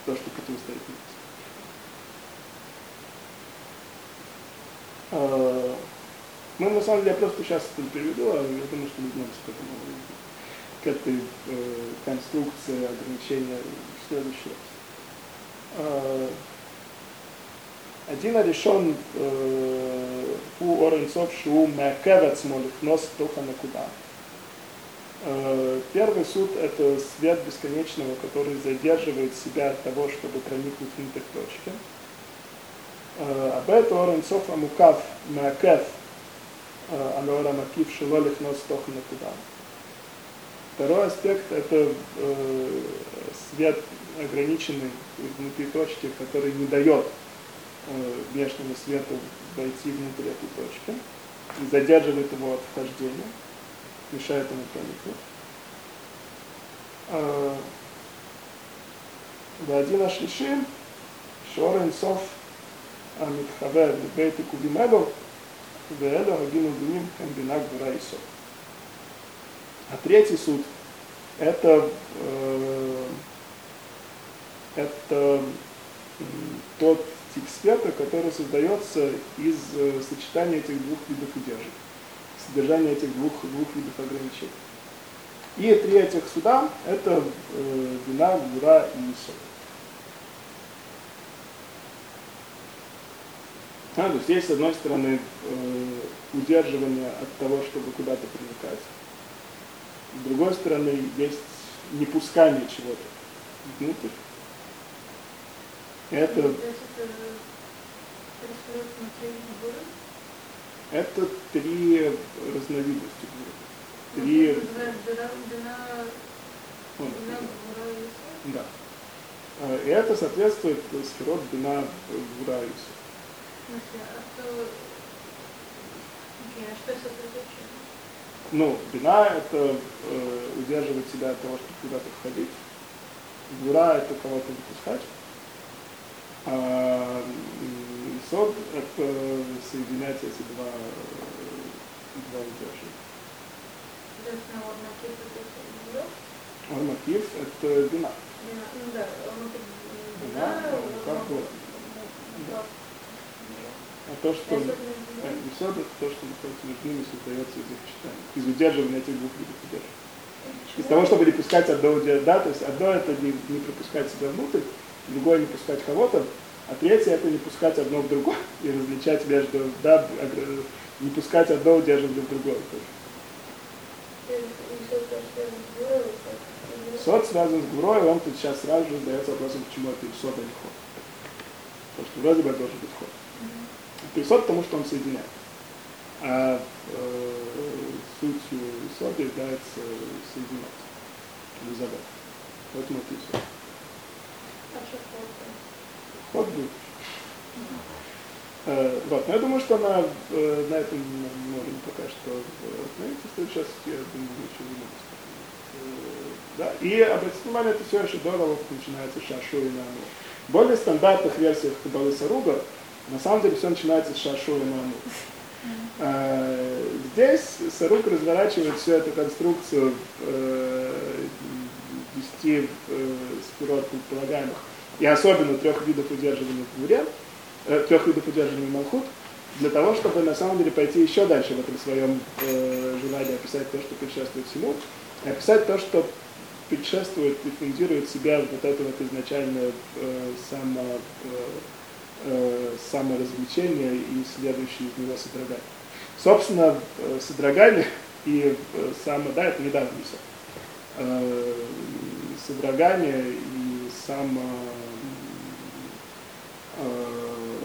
Speaker 1: То, что противостоит. А, ну, на самом деле, я просто сейчас это приведу, а я думаю, что мы вернемся к этому, к этой э, конструкции ограничения в следующий раз. А, הדין הראשון הוא אור אינסוף שהוא מעכב עצמו לכנוס לתוך הנקודה. Первый суд – это свет бесконечного, который задерживает себя от того, чтобы проникнуть внутрь точки. הבית אור אינסוף המוקף מעכב על האור המקיף שלא לכנוס תוך נקודה. Второй аспект – это свет ограниченный внутри точки, который не дает э, внешнему свету войти внутрь этой точки и задерживает его от вхождения, мешает ему проникнуть. והדין השלישי, שאור אינסוף המתחבר לבית עיכובים אלו, ואלו הגין ודינים הם בינה גבורה יסוד. А третий суд – это, э, это тот тип света, который создается из э, сочетания этих двух видов удержек, содержания этих двух, двух видов ограничений. И три этих суда – это э, вина, гура и исо. А, то есть есть, с одной стороны, э, удерживание от того, чтобы куда-то проникать. С другой стороны, есть непускание чего-то внутрь. Это, это три разновидности гуру. Три... Да. И это соответствует сферот Бина Гураюсу. Ну, бина это э, удерживать себя от того, чтобы куда-то входить. Гура это кого-то выпускать. А сод – это соединять эти два, два удержания. Ормакив – это вина.
Speaker 2: Ну да,
Speaker 1: Вина, как бы, да. А то, что... А, Исод это то, что находится между ними, создается из их читания. Из удерживания этих двух видов удерживания. Из того, чтобы не пускать одно удерживание, да, то есть одно это не, не пропускать себя внутрь, другое не пускать кого-то, а третье это не пускать одно в другое и различать между, да, не пускать одно удерживание в другое тоже. Сот связан с Гурой, он тут сейчас сразу же задается вопросом, почему это Исот, а не ход. Потому что вроде бы это должен быть ход. Исот, потому что он соединяет. А э, сутью Исота является соединять, или задать. Поэтому это Исот. Ход будет. Э, вот, но я думаю, что она э, на этом можем пока что остановиться. Сейчас, я думаю, ничего не будет. Да? И обратите внимание, это все еще до того, как начинается Шашу и Наму. В более стандартных версиях Кабалы Саруга на самом деле все начинается с Шашу и Наму. А, здесь Сарук разворачивает всю эту конструкцию э, 10 э, спирот предполагаемых, и особенно трех видов удерживания Гуре, э, трех видов удерживания Малхут, для того, чтобы на самом деле пойти еще дальше в этом своем э, желании описать то, что предшествует всему, и описать то, что предшествует и фундирует себя вот это вот изначальное э, само, э, э, саморазвлечение и следующее из него содрогание. Собственно, э, содрогание и э, само, да, это недавно все. Э, содрогание и само, э,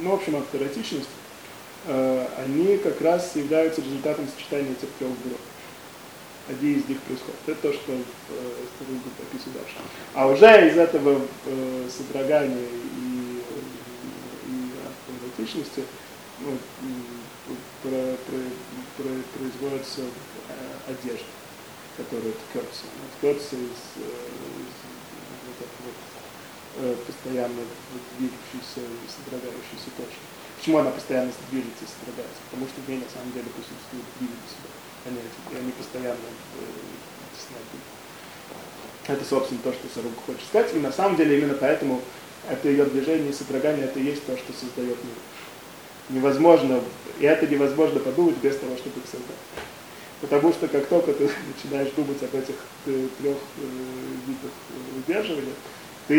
Speaker 1: ну, в общем, авторатичность, э, они как раз являются результатом сочетания этих трех групп где из них происходит. Это то, что э, Старуга описывает дальше. А уже из этого э, содрогания и, и ну, про, про, про, производится э, одежда, которая ткется. Она ткется из, э, из вот вот, э, постоянно двигающейся и содрогающейся точки. Почему она постоянно движется и содрогается? Потому что в ней на самом деле присутствует двигатель понятий, и они постоянно э, Это, собственно, то, что Сарука хочет сказать. И на самом деле именно поэтому это ее движение и содрогание, это и есть то, что создает мир. Невозможно, и это невозможно подумать без того, чтобы их создать. Потому что как только ты [LAUGHS] начинаешь думать об этих э, трех э, видах удерживания,